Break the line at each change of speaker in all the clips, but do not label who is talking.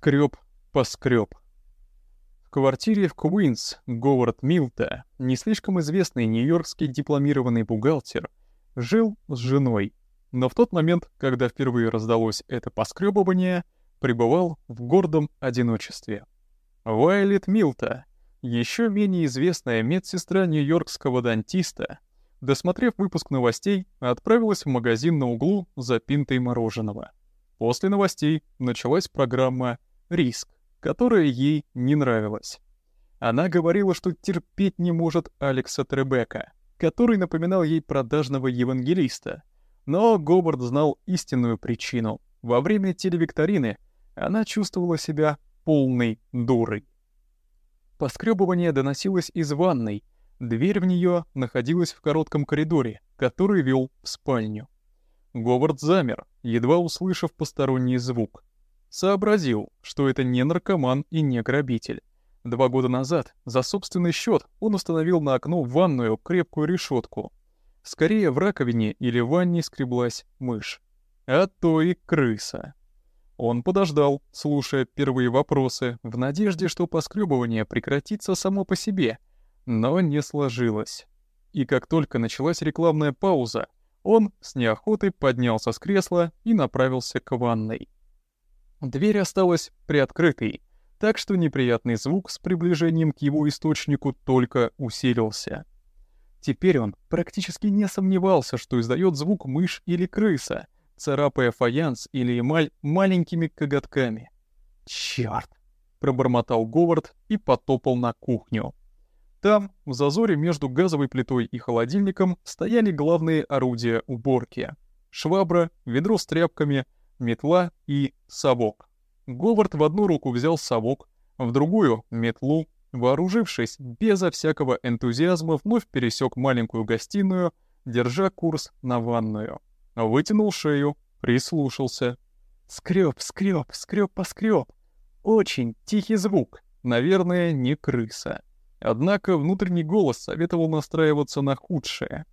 Скреб, поскреб. В квартире в Куинс Говард Милта, не слишком известный нью-йоркский дипломированный бухгалтер, жил с женой, но в тот момент, когда впервые раздалось это поскребывание, пребывал в гордом одиночестве. Вайлет Милта, еще менее известная медсестра нью-йоркского дантиста, досмотрев выпуск новостей, отправилась в магазин на углу за пинтой мороженого. После новостей началась программа «Риск», которая ей не нравилась. Она говорила, что терпеть не может Алекса Требека, который напоминал ей продажного евангелиста. Но Говард знал истинную причину. Во время телевикторины она чувствовала себя полной дурой. Поскребывание доносилось из ванной. Дверь в нее находилась в коротком коридоре, который вел в спальню. Говард замер, едва услышав посторонний звук. Сообразил, что это не наркоман и не грабитель. Два года назад за собственный счет он установил на окно в ванную крепкую решетку. Скорее в раковине или ванне скреблась мышь. А то и крыса. Он подождал, слушая первые вопросы, в надежде, что поскребывание прекратится само по себе, но не сложилось. И как только началась рекламная пауза, он с неохотой поднялся с кресла и направился к ванной. Дверь осталась приоткрытой, так что неприятный звук с приближением к его источнику только усилился. Теперь он практически не сомневался, что издает звук мышь или крыса, царапая фаянс или эмаль маленькими коготками. «Чёрт!» — пробормотал Говард и потопал на кухню. Там, в зазоре между газовой плитой и холодильником, стояли главные орудия уборки. Швабра, ведро с тряпками, метла и совок. Говард в одну руку взял совок, в другую — метлу. Вооружившись, безо всякого энтузиазма вновь пересек маленькую гостиную, держа курс на ванную. Вытянул шею, прислушался. Скреб, скреб, скреб, поскреб. Очень тихий звук. Наверное, не крыса. Однако внутренний голос советовал настраиваться на худшее.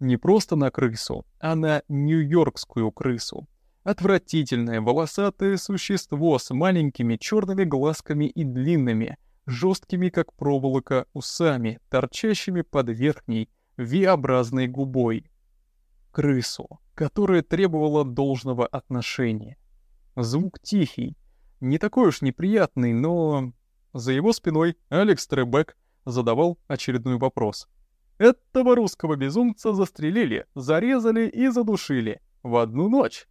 Не просто на крысу, а на нью-йоркскую крысу. Отвратительное волосатое существо с маленькими черными глазками и длинными, жесткими как проволока усами, торчащими под верхней, V-образной губой. Крысу, которая требовала должного отношения. Звук тихий, не такой уж неприятный, но... За его спиной Алекс Требек задавал очередной вопрос. Этого русского безумца застрелили, зарезали и задушили в одну ночь.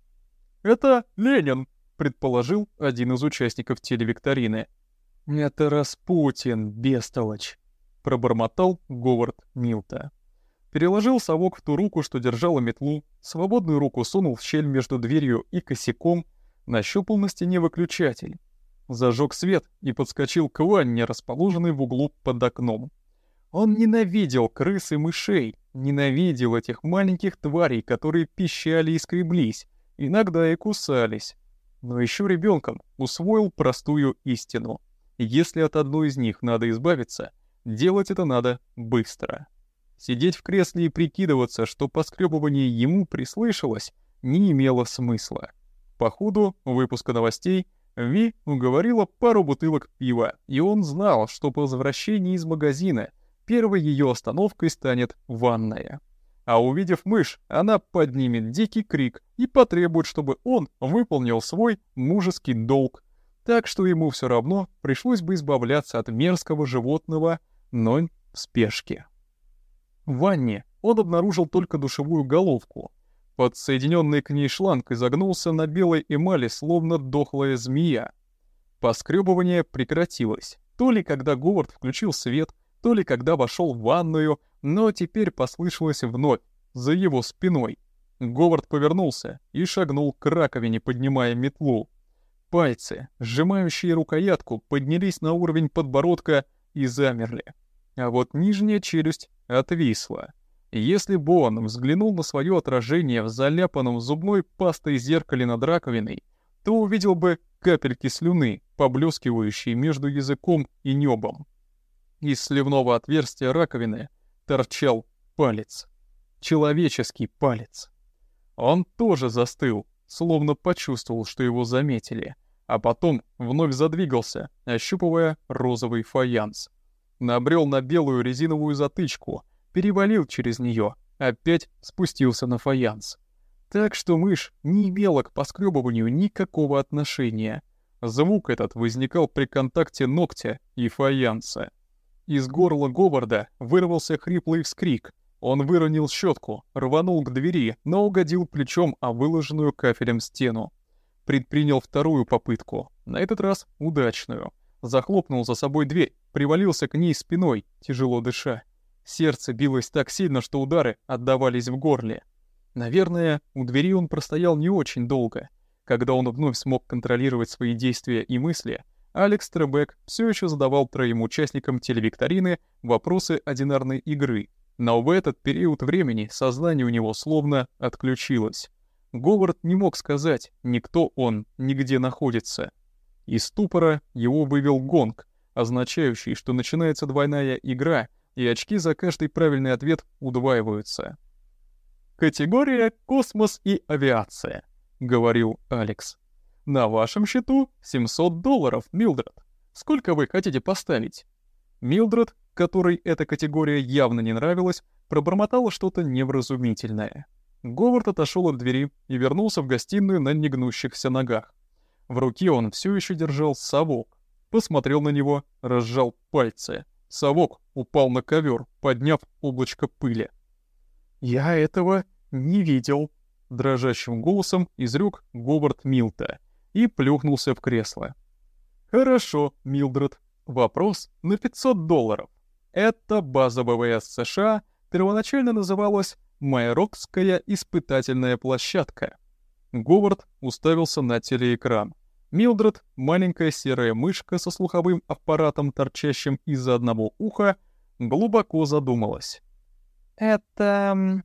«Это Ленин», — предположил один из участников телевикторины. «Это Распутин, бестолочь», — пробормотал Говард Милта. Переложил совок в ту руку, что держала метлу, свободную руку сунул в щель между дверью и косяком, нащупал на стене выключатель зажег свет и подскочил к ванне, расположенной в углу под окном. Он ненавидел крыс и мышей, ненавидел этих маленьких тварей, которые пищали и скреблись, иногда и кусались. Но еще ребенком усвоил простую истину. Если от одной из них надо избавиться, делать это надо быстро. Сидеть в кресле и прикидываться, что поскребывание ему прислышалось, не имело смысла. По ходу выпуска новостей Ви уговорила пару бутылок пива, и он знал, что по возвращении из магазина первой ее остановкой станет ванная. А увидев мышь, она поднимет дикий крик и потребует, чтобы он выполнил свой мужеский долг. Так что ему все равно пришлось бы избавляться от мерзкого животного, но в спешке. В ванне он обнаружил только душевую головку, Подсоединенный к ней шланг изогнулся на белой эмали, словно дохлая змея. Поскребывание прекратилось. То ли когда Говард включил свет, то ли когда вошел в ванную, но теперь послышалось вновь, за его спиной. Говард повернулся и шагнул к раковине, поднимая метлу. Пальцы, сжимающие рукоятку, поднялись на уровень подбородка и замерли. А вот нижняя челюсть отвисла. Если бы он взглянул на свое отражение в заляпанном зубной пастой зеркале над раковиной, то увидел бы капельки слюны, поблескивающие между языком и небом. Из сливного отверстия раковины торчал палец. Человеческий палец. Он тоже застыл, словно почувствовал, что его заметили, а потом вновь задвигался, ощупывая розовый фаянс. Набрел на белую резиновую затычку, перевалил через нее, опять спустился на фаянс. Так что мышь не имела к поскребыванию никакого отношения. Звук этот возникал при контакте ногтя и фаянса. Из горла Говарда вырвался хриплый вскрик. Он выронил щетку, рванул к двери, но угодил плечом о выложенную кафелем стену. Предпринял вторую попытку, на этот раз удачную. Захлопнул за собой дверь, привалился к ней спиной, тяжело дыша. Сердце билось так сильно, что удары отдавались в горле. Наверное, у двери он простоял не очень долго. Когда он вновь смог контролировать свои действия и мысли, Алекс Требек все еще задавал троим участникам телевикторины вопросы одинарной игры, но в этот период времени сознание у него словно отключилось. Говард не мог сказать, ни кто он, ни где находится. Из ступора его вывел гонг, означающий, что начинается двойная игра, и очки за каждый правильный ответ удваиваются. «Категория «Космос и авиация», — говорил Алекс. «На вашем счету 700 долларов, Милдред. Сколько вы хотите поставить?» Милдред, которой эта категория явно не нравилась, пробормотала что-то невразумительное. Говард отошел от двери и вернулся в гостиную на негнущихся ногах. В руке он все еще держал совок. Посмотрел на него, разжал пальцы. Совок упал на ковер, подняв облачко пыли. «Я этого не видел», — дрожащим голосом изрек Говард Милта и плюхнулся в кресло. «Хорошо, Милдред. Вопрос на 500 долларов. Это база ВВС США первоначально называлась Майрокская испытательная площадка. Говард уставился на телеэкран. Милдред, маленькая серая мышка со слуховым аппаратом, торчащим из-за одного уха, глубоко задумалась. «Это...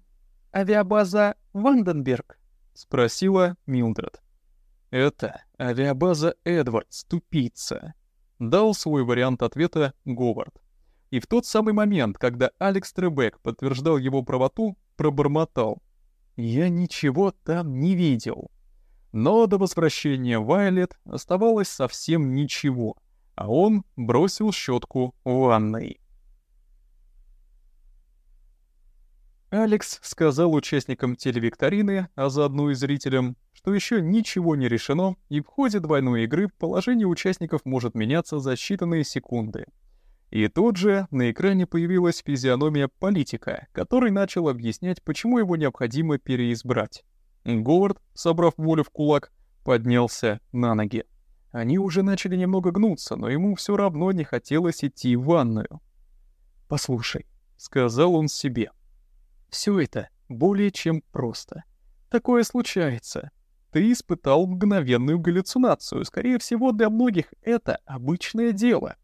авиабаза Ванденберг?» — спросила Милдред. «Это авиабаза Эдвардс, тупица», — дал свой вариант ответа Говард. И в тот самый момент, когда Алекс Требек подтверждал его правоту, пробормотал. «Я ничего там не видел». Но до возвращения Вайлет оставалось совсем ничего, а он бросил щетку в ванной. Алекс сказал участникам телевикторины, а заодно и зрителям, что еще ничего не решено, и в ходе двойной игры положение участников может меняться за считанные секунды. И тут же на экране появилась физиономия политика, который начал объяснять, почему его необходимо переизбрать. Говард, собрав волю в кулак, поднялся на ноги. Они уже начали немного гнуться, но ему все равно не хотелось идти в ванную. «Послушай», — сказал он себе, — «все это более чем просто. Такое случается. Ты испытал мгновенную галлюцинацию. Скорее всего, для многих это обычное дело.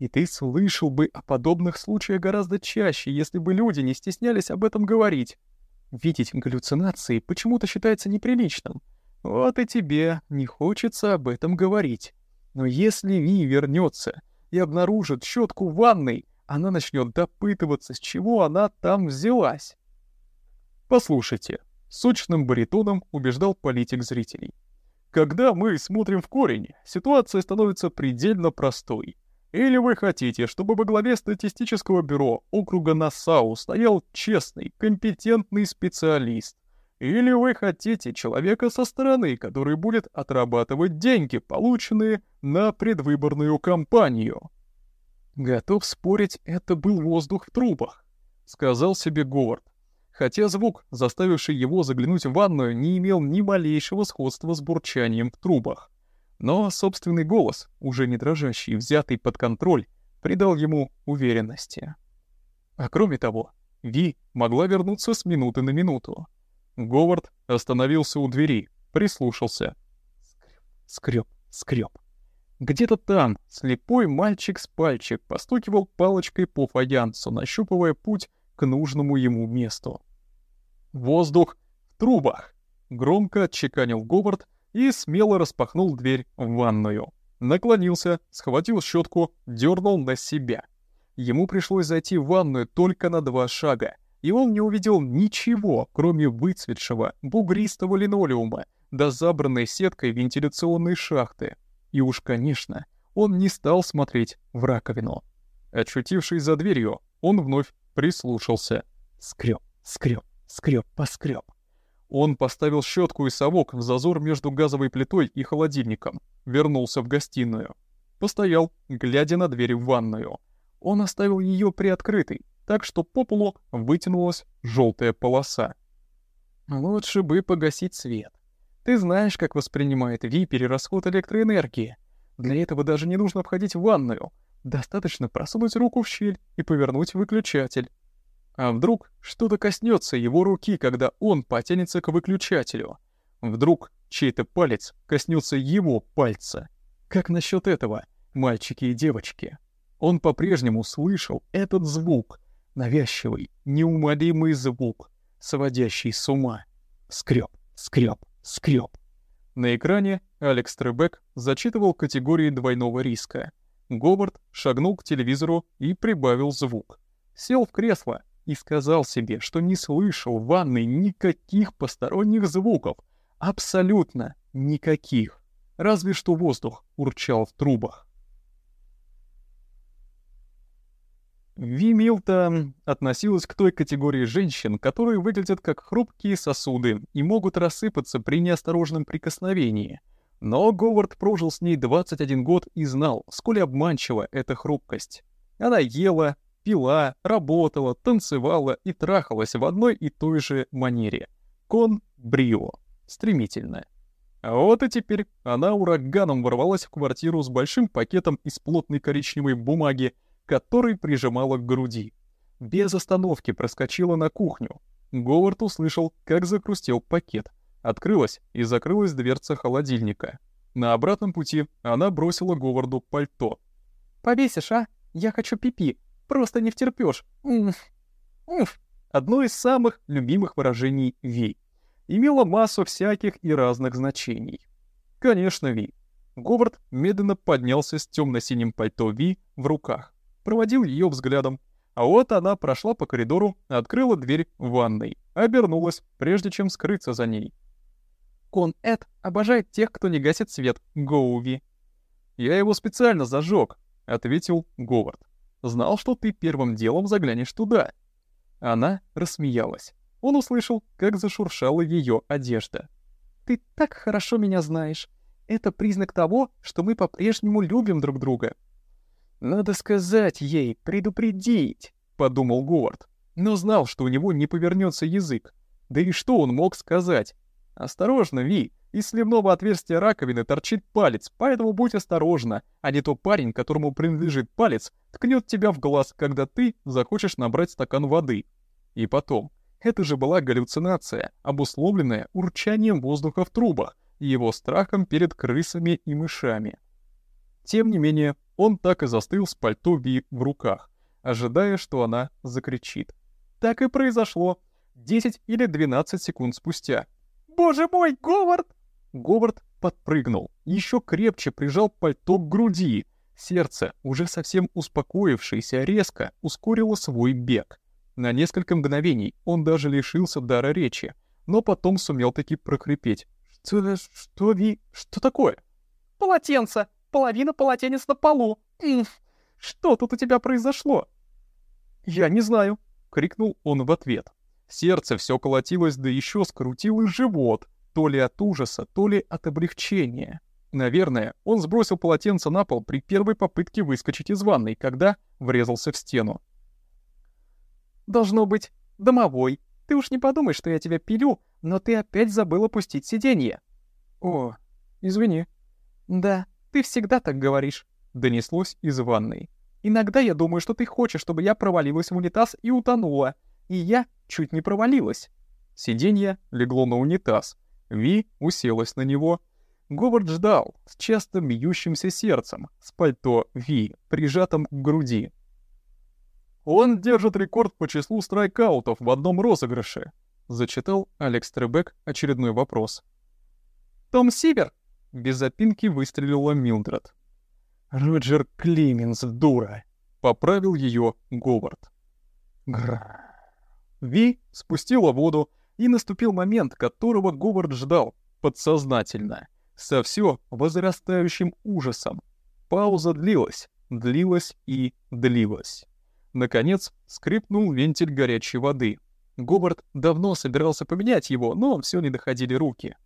И ты слышал бы о подобных случаях гораздо чаще, если бы люди не стеснялись об этом говорить. Видеть галлюцинации почему-то считается неприличным. Вот и тебе не хочется об этом говорить. Но если Ви вернется и обнаружит щетку в ванной, она начнет допытываться, с чего она там взялась. Послушайте, сочным баритоном убеждал политик зрителей. Когда мы смотрим в корень, ситуация становится предельно простой — или вы хотите, чтобы во главе статистического бюро округа Нассау стоял честный, компетентный специалист? Или вы хотите человека со стороны, который будет отрабатывать деньги, полученные на предвыборную кампанию? Готов спорить, это был воздух в трубах, сказал себе Говард. Хотя звук, заставивший его заглянуть в ванную, не имел ни малейшего сходства с бурчанием в трубах. Но собственный голос, уже не дрожащий, взятый под контроль, придал ему уверенности. А кроме того, Ви могла вернуться с минуты на минуту. Говард остановился у двери, прислушался. Скреб, скреб, Где-то там слепой мальчик с пальчик постукивал палочкой по фаянсу, нащупывая путь к нужному ему месту. «Воздух в трубах!» — громко отчеканил Говард, и смело распахнул дверь в ванную. Наклонился, схватил щетку, дернул на себя. Ему пришлось зайти в ванную только на два шага, и он не увидел ничего, кроме выцветшего, бугристого линолеума, да забранной сеткой вентиляционной шахты. И уж, конечно, он не стал смотреть в раковину. Очутившись за дверью, он вновь прислушался. Скрёб, скрёб, скрёб, поскрёб. Он поставил щетку и совок в зазор между газовой плитой и холодильником, вернулся в гостиную. Постоял, глядя на дверь в ванную. Он оставил ее приоткрытой, так что по полу вытянулась желтая полоса. Лучше бы погасить свет. Ты знаешь, как воспринимает Ви перерасход электроэнергии. Для этого даже не нужно входить в ванную. Достаточно просунуть руку в щель и повернуть выключатель. А вдруг что-то коснется его руки, когда он потянется к выключателю? Вдруг чей-то палец коснется его пальца? Как насчет этого, мальчики и девочки? Он по-прежнему слышал этот звук, навязчивый, неумолимый звук, сводящий с ума. Скрёб, скрёб, скрёб. На экране Алекс Требек зачитывал категории двойного риска. Говард шагнул к телевизору и прибавил звук. Сел в кресло, и сказал себе, что не слышал в ванной никаких посторонних звуков. Абсолютно никаких. Разве что воздух урчал в трубах. Ви Милта относилась к той категории женщин, которые выглядят как хрупкие сосуды и могут рассыпаться при неосторожном прикосновении. Но Говард прожил с ней 21 год и знал, сколь обманчива эта хрупкость. Она ела, пила, работала, танцевала и трахалась в одной и той же манере. Кон брио. Стремительно. А вот и теперь она ураганом ворвалась в квартиру с большим пакетом из плотной коричневой бумаги, который прижимала к груди. Без остановки проскочила на кухню. Говард услышал, как закрустел пакет. Открылась и закрылась дверца холодильника. На обратном пути она бросила Говарду пальто. «Повесишь, а? Я хочу пипи. -пи. Просто не втерпёшь. Одно из самых любимых выражений Ви. Имело массу всяких и разных значений. Конечно, Ви. Говард медленно поднялся с темно-синим пальто Ви в руках. Проводил ее взглядом. А вот она прошла по коридору, открыла дверь в ванной. Обернулась, прежде чем скрыться за ней. «Кон Эд обожает тех, кто не гасит свет, Гоуви». «Я его специально зажег», — ответил Говард. Знал, что ты первым делом заглянешь туда». Она рассмеялась. Он услышал, как зашуршала ее одежда. «Ты так хорошо меня знаешь. Это признак того, что мы по-прежнему любим друг друга». «Надо сказать ей, предупредить», — подумал Говард. Но знал, что у него не повернется язык. Да и что он мог сказать? «Осторожно, Ви, из сливного отверстия раковины торчит палец, поэтому будь осторожна, а не то парень, которому принадлежит палец, ткнет тебя в глаз, когда ты захочешь набрать стакан воды. И потом, это же была галлюцинация, обусловленная урчанием воздуха в трубах и его страхом перед крысами и мышами. Тем не менее, он так и застыл с пальто Ви в руках, ожидая, что она закричит. Так и произошло. 10 или 12 секунд спустя. «Боже мой, Говард!» Говард подпрыгнул, еще крепче прижал пальто к груди. Сердце, уже совсем успокоившееся резко, ускорило свой бег. На несколько мгновений он даже лишился дара речи, но потом сумел таки прокрепеть. «Что, что, Ви, что такое?» «Полотенце! Половина полотенец на полу! Что тут у тебя произошло?» «Я не знаю», — крикнул он в ответ. Сердце все колотилось, да еще скрутило живот то ли от ужаса, то ли от облегчения. Наверное, он сбросил полотенце на пол при первой попытке выскочить из ванной, когда врезался в стену. «Должно быть, домовой. Ты уж не подумай, что я тебя пилю, но ты опять забыл опустить сиденье». «О, извини». «Да, ты всегда так говоришь», — донеслось из ванной. «Иногда я думаю, что ты хочешь, чтобы я провалилась в унитаз и утонула. И я чуть не провалилась». Сиденье легло на унитаз — Ви уселась на него. Говард ждал, с часто бьющимся сердцем, с пальто Ви, прижатым к груди. «Он держит рекорд по числу страйкаутов в одном розыгрыше», — зачитал Алекс Требек очередной вопрос. «Том Сивер?» — без запинки выстрелила Милдред. «Роджер Клеменс, дура!» — поправил ее Говард. Грррр. Ви спустила воду, и наступил момент, которого Говард ждал, подсознательно. со все возрастающим ужасом. Пауза длилась, длилась и длилась. Наконец, скрипнул вентиль горячей воды. Говард давно собирался поменять его, но все не доходили руки.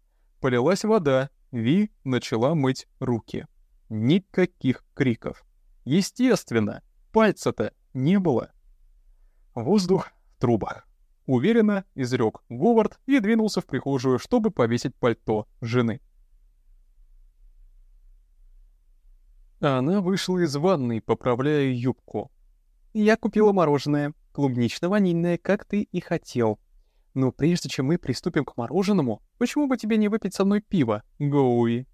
Полилась вода, Ви начала мыть руки. Никаких криков. Естественно, пальца-то не было. Воздух трубах. Уверенно изрек Говард и двинулся в прихожую, чтобы повесить пальто жены. Она вышла из ванной, поправляя юбку. «Я купила мороженое, клубнично-ванильное, как ты и хотел. Но прежде чем мы приступим к мороженому, почему бы тебе не выпить со мной пиво, Гоуи?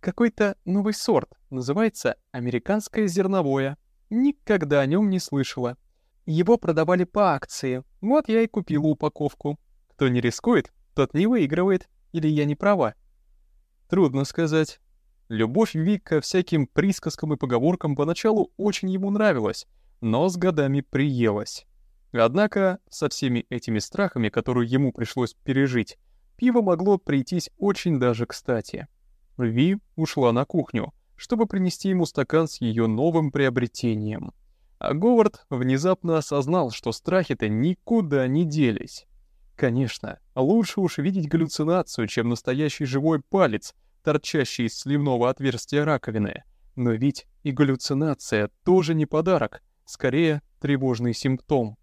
Какой-то новый сорт, называется «Американское зерновое». Никогда о нем не слышала. Его продавали по акции, вот я и купила упаковку. Кто не рискует, тот не выигрывает, или я не права? Трудно сказать. Любовь Вик всяким присказкам и поговоркам поначалу очень ему нравилась, но с годами приелась. Однако со всеми этими страхами, которые ему пришлось пережить, пиво могло прийтись очень даже кстати. Ви ушла на кухню, чтобы принести ему стакан с ее новым приобретением. А Говард внезапно осознал, что страхи-то никуда не делись. Конечно, лучше уж видеть галлюцинацию, чем настоящий живой палец, торчащий из сливного отверстия раковины. Но ведь и галлюцинация тоже не подарок, скорее тревожный симптом.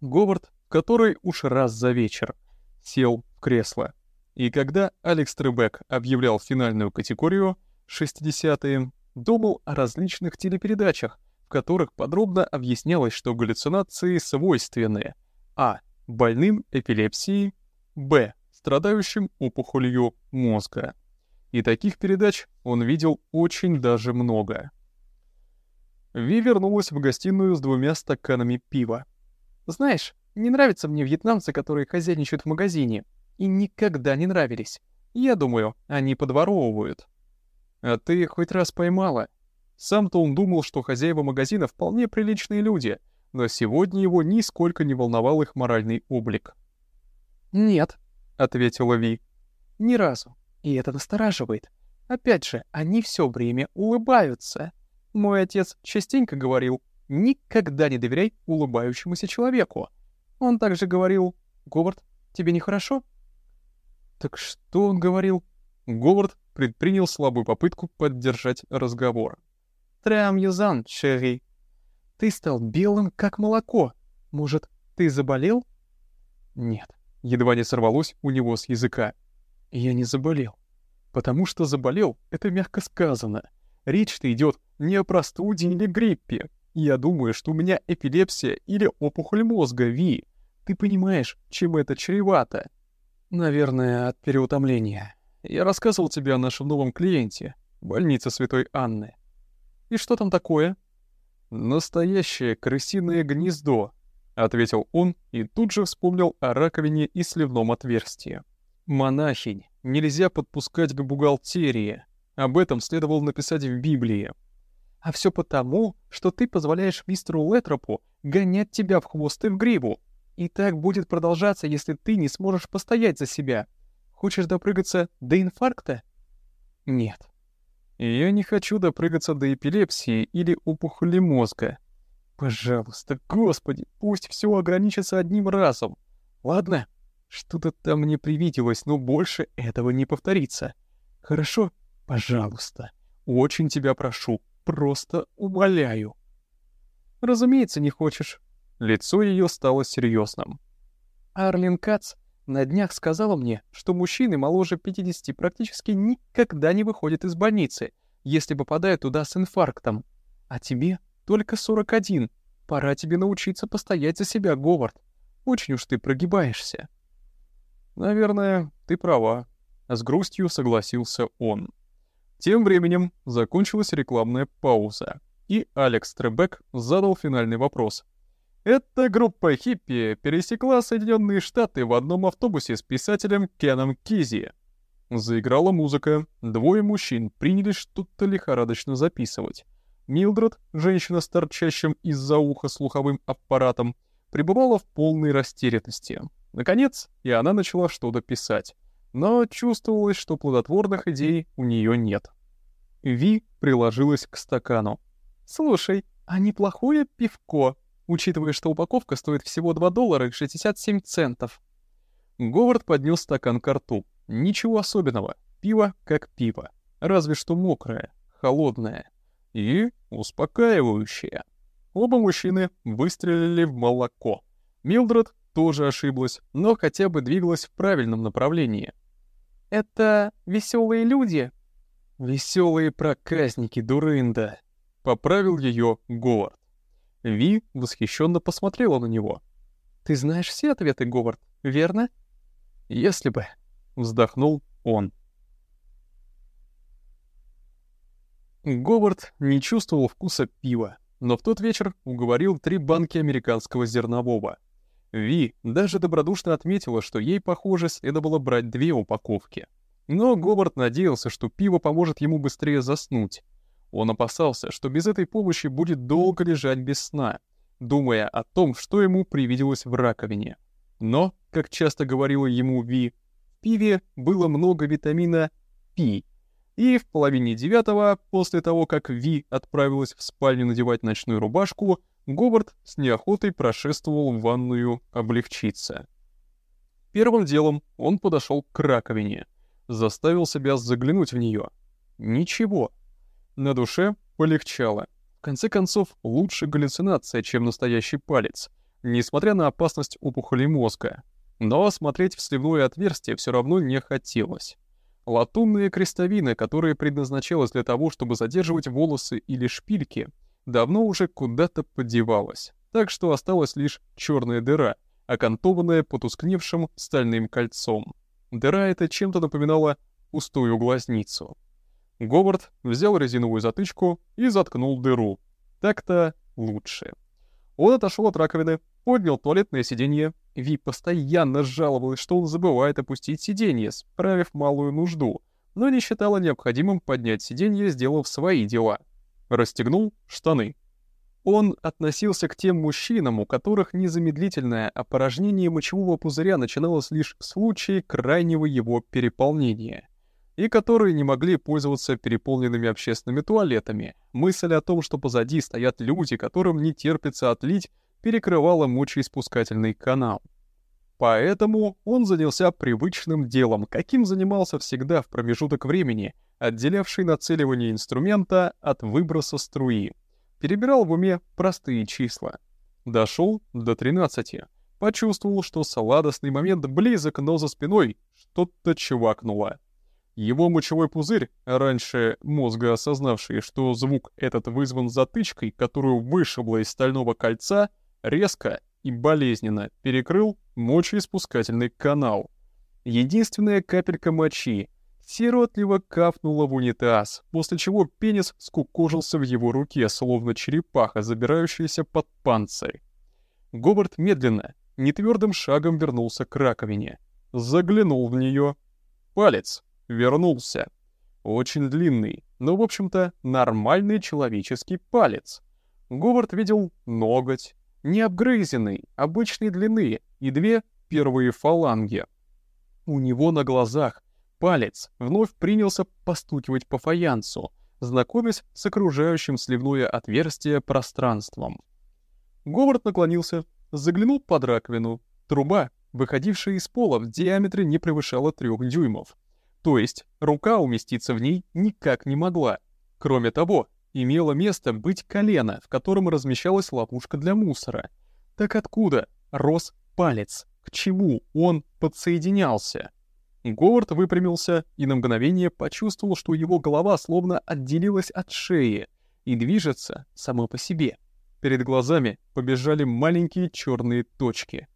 Говард, который уж раз за вечер, сел в кресло. И когда Алекс Требек объявлял финальную категорию, 60-е, думал о различных телепередачах, которых подробно объяснялось, что галлюцинации свойственны а. больным эпилепсией, б. страдающим опухолью мозга. И таких передач он видел очень даже много. Ви вернулась в гостиную с двумя стаканами пива. «Знаешь, не нравятся мне вьетнамцы, которые хозяйничают в магазине. И никогда не нравились. Я думаю, они подворовывают». «А ты хоть раз поймала?» Сам-то он думал, что хозяева магазина вполне приличные люди, но сегодня его нисколько не волновал их моральный облик. «Нет», — ответила Ви. «Ни разу. И это настораживает. Опять же, они все время улыбаются. Мой отец частенько говорил, никогда не доверяй улыбающемуся человеку. Он также говорил, Говард, тебе нехорошо? Так что он говорил? Говард предпринял слабую попытку поддержать разговор. Трям юзан, Шерри. Ты стал белым, как молоко. Может, ты заболел? Нет, едва не сорвалось у него с языка. Я не заболел. Потому что заболел — это мягко сказано. Речь-то идет не о простуде или гриппе. Я думаю, что у меня эпилепсия или опухоль мозга, Ви. Ты понимаешь, чем это чревато? Наверное, от переутомления. Я рассказывал тебе о нашем новом клиенте, больнице Святой Анны. И что там такое? Настоящее крысиное гнездо, ответил он и тут же вспомнил о раковине и сливном отверстии. Монахинь нельзя подпускать к бухгалтерии. Об этом следовало написать в Библии. А все потому, что ты позволяешь мистеру Летропу гонять тебя в хвост и в гриву. И так будет продолжаться, если ты не сможешь постоять за себя. Хочешь допрыгаться до инфаркта? Нет. Я не хочу допрыгаться до эпилепсии или опухоли мозга. Пожалуйста, господи, пусть все ограничится одним разом. Ладно, что-то там мне привиделось, но больше этого не повторится. Хорошо? Пожалуйста. Очень тебя прошу, просто умоляю. Разумеется, не хочешь. Лицо ее стало серьезным. Арлин Кац на днях сказала мне, что мужчины моложе 50 практически никогда не выходят из больницы, если попадают туда с инфарктом. А тебе только 41. Пора тебе научиться постоять за себя, Говард. Очень уж ты прогибаешься. Наверное, ты права. С грустью согласился он. Тем временем закончилась рекламная пауза, и Алекс Требек задал финальный вопрос. Эта группа хиппи пересекла Соединенные Штаты в одном автобусе с писателем Кеном Кизи. Заиграла музыка, двое мужчин принялись что-то лихорадочно записывать. Милдред, женщина с торчащим из-за уха слуховым аппаратом, пребывала в полной растерянности. Наконец, и она начала что-то писать. но чувствовалось, что плодотворных идей у нее нет. Ви приложилась к стакану. «Слушай, а неплохое пивко, учитывая, что упаковка стоит всего 2 доллара и 67 центов». Говард поднес стакан к рту. Ничего особенного. Пиво как пиво. Разве что мокрое, холодное и успокаивающее. Оба мужчины выстрелили в молоко. Милдред тоже ошиблась, но хотя бы двигалась в правильном направлении. «Это веселые люди?» «Веселые проказники, дурында», — поправил ее Говард. Ви восхищенно посмотрела на него. «Ты знаешь все ответы, Говард, верно?» «Если бы», — вздохнул он. Говард не чувствовал вкуса пива, но в тот вечер уговорил три банки американского зернового — Ви даже добродушно отметила, что ей, похоже, следовало брать две упаковки. Но Говард надеялся, что пиво поможет ему быстрее заснуть. Он опасался, что без этой помощи будет долго лежать без сна, думая о том, что ему привиделось в раковине. Но, как часто говорила ему Ви, в пиве было много витамина Пи, и в половине девятого, после того, как Ви отправилась в спальню надевать ночную рубашку, Говард с неохотой прошествовал в ванную облегчиться. Первым делом он подошел к раковине, заставил себя заглянуть в нее. Ничего. На душе полегчало. В конце концов, лучше галлюцинация, чем настоящий палец, несмотря на опасность опухоли мозга. Но смотреть в сливное отверстие все равно не хотелось. Латунные крестовины, которые предназначалась для того, чтобы задерживать волосы или шпильки — давно уже куда-то подевалась, так что осталась лишь черная дыра, окантованная потускневшим стальным кольцом. Дыра эта чем-то напоминала пустую глазницу. Говард взял резиновую затычку и заткнул дыру. Так-то лучше. Он отошел от раковины, поднял туалетное сиденье. Ви постоянно жаловалась, что он забывает опустить сиденье, справив малую нужду, но не считала необходимым поднять сиденье, сделав свои дела — расстегнул штаны. Он относился к тем мужчинам, у которых незамедлительное опорожнение мочевого пузыря начиналось лишь в случае крайнего его переполнения, и которые не могли пользоваться переполненными общественными туалетами. Мысль о том, что позади стоят люди, которым не терпится отлить, перекрывала мочеиспускательный канал. Поэтому он занялся привычным делом, каким занимался всегда в промежуток времени — отделявший нацеливание инструмента от выброса струи. Перебирал в уме простые числа. Дошел до 13. Почувствовал, что сладостный момент близок, но за спиной что-то чувакнуло. Его мочевой пузырь, раньше мозга осознавший, что звук этот вызван затычкой, которую вышибло из стального кольца, резко и болезненно перекрыл мочеиспускательный канал. Единственная капелька мочи — сиротливо кафнула в унитаз, после чего пенис скукожился в его руке, словно черепаха, забирающаяся под панцирь. Говард медленно, нетвердым шагом вернулся к раковине. Заглянул в нее. Палец вернулся. Очень длинный, но, в общем-то, нормальный человеческий палец. Говард видел ноготь, не обгрызенный, обычной длины, и две первые фаланги. У него на глазах Палец вновь принялся постукивать по фаянсу, знакомясь с окружающим сливное отверстие пространством. Говард наклонился, заглянул под раковину. Труба, выходившая из пола, в диаметре не превышала трех дюймов. То есть рука уместиться в ней никак не могла. Кроме того, имело место быть колено, в котором размещалась ловушка для мусора. Так откуда рос палец? К чему он подсоединялся? Говард выпрямился и на мгновение почувствовал, что его голова словно отделилась от шеи и движется само по себе. Перед глазами побежали маленькие черные точки.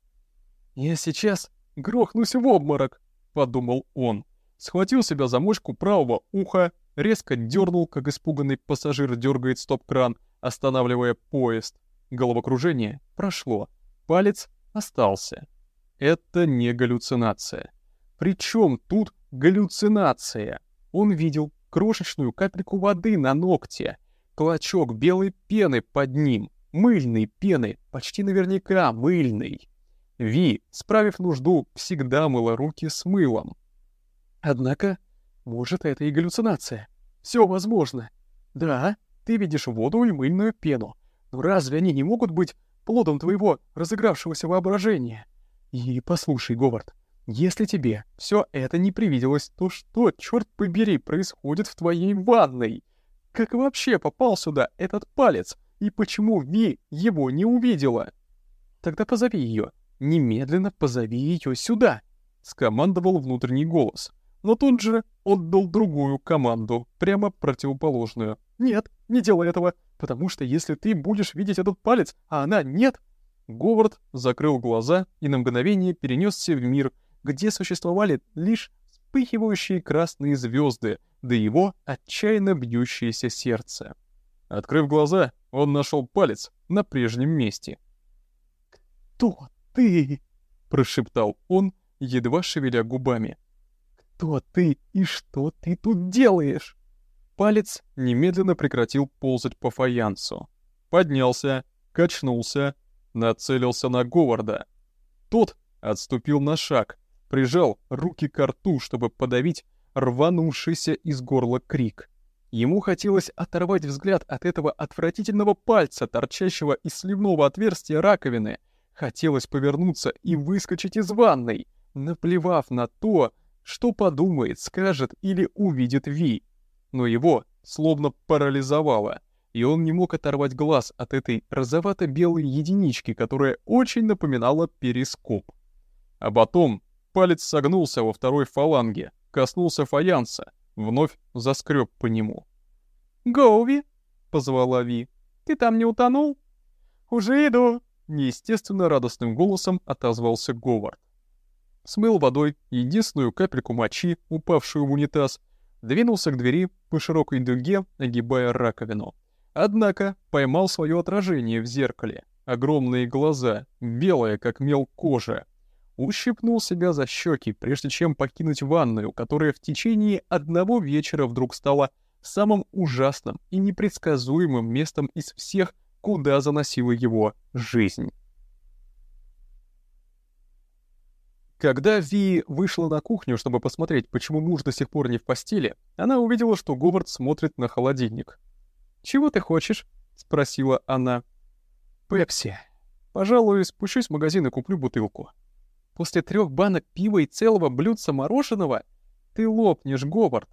«Я сейчас грохнусь в обморок», — подумал он. Схватил себя за мочку правого уха, резко дернул, как испуганный пассажир дергает стоп-кран, останавливая поезд. Головокружение прошло, палец остался. Это не галлюцинация. Причем тут галлюцинация? Он видел крошечную капельку воды на ногте, клочок белой пены под ним, мыльной пены, почти наверняка мыльной. Ви, справив нужду, всегда мыла руки с мылом. Однако, может, это и галлюцинация. Все возможно. Да, ты видишь воду и мыльную пену, но разве они не могут быть плодом твоего разыгравшегося воображения? И послушай, Говард, если тебе все это не привиделось, то что, черт побери, происходит в твоей ванной? Как вообще попал сюда этот палец? И почему Ви его не увидела? Тогда позови ее. Немедленно позови ее сюда, скомандовал внутренний голос. Но тут же отдал другую команду, прямо противоположную. Нет, не делай этого, потому что если ты будешь видеть этот палец, а она нет... Говард закрыл глаза и на мгновение перенесся в мир, где существовали лишь вспыхивающие красные звезды, да его отчаянно бьющееся сердце. Открыв глаза, он нашел палец на прежнем месте. «Кто ты?» — прошептал он, едва шевеля губами. «Кто ты и что ты тут делаешь?» Палец немедленно прекратил ползать по фаянсу. Поднялся, качнулся, нацелился на Говарда. Тот отступил на шаг, прижал руки к рту, чтобы подавить рванувшийся из горла крик. Ему хотелось оторвать взгляд от этого отвратительного пальца, торчащего из сливного отверстия раковины. Хотелось повернуться и выскочить из ванной, наплевав на то, что подумает, скажет или увидит Ви. Но его словно парализовало, и он не мог оторвать глаз от этой розовато-белой единички, которая очень напоминала перископ. А потом Палец согнулся во второй фаланге, коснулся фаянса, вновь заскреб по нему. «Гоуви!» — позвала Ви. «Ты там не утонул?» «Уже иду!» — неестественно радостным голосом отозвался Говард. Смыл водой единственную капельку мочи, упавшую в унитаз, двинулся к двери по широкой дуге, огибая раковину. Однако поймал свое отражение в зеркале. Огромные глаза, белая, как мел кожа, ущипнул себя за щеки, прежде чем покинуть ванную, которая в течение одного вечера вдруг стала самым ужасным и непредсказуемым местом из всех, куда заносила его жизнь. Когда Ви вышла на кухню, чтобы посмотреть, почему муж до сих пор не в постели, она увидела, что Говард смотрит на холодильник. «Чего ты хочешь?» — спросила она. «Пепси. Пожалуй, спущусь в магазин и куплю бутылку». После трех банок пива и целого блюдца мороженого ты лопнешь, Говард.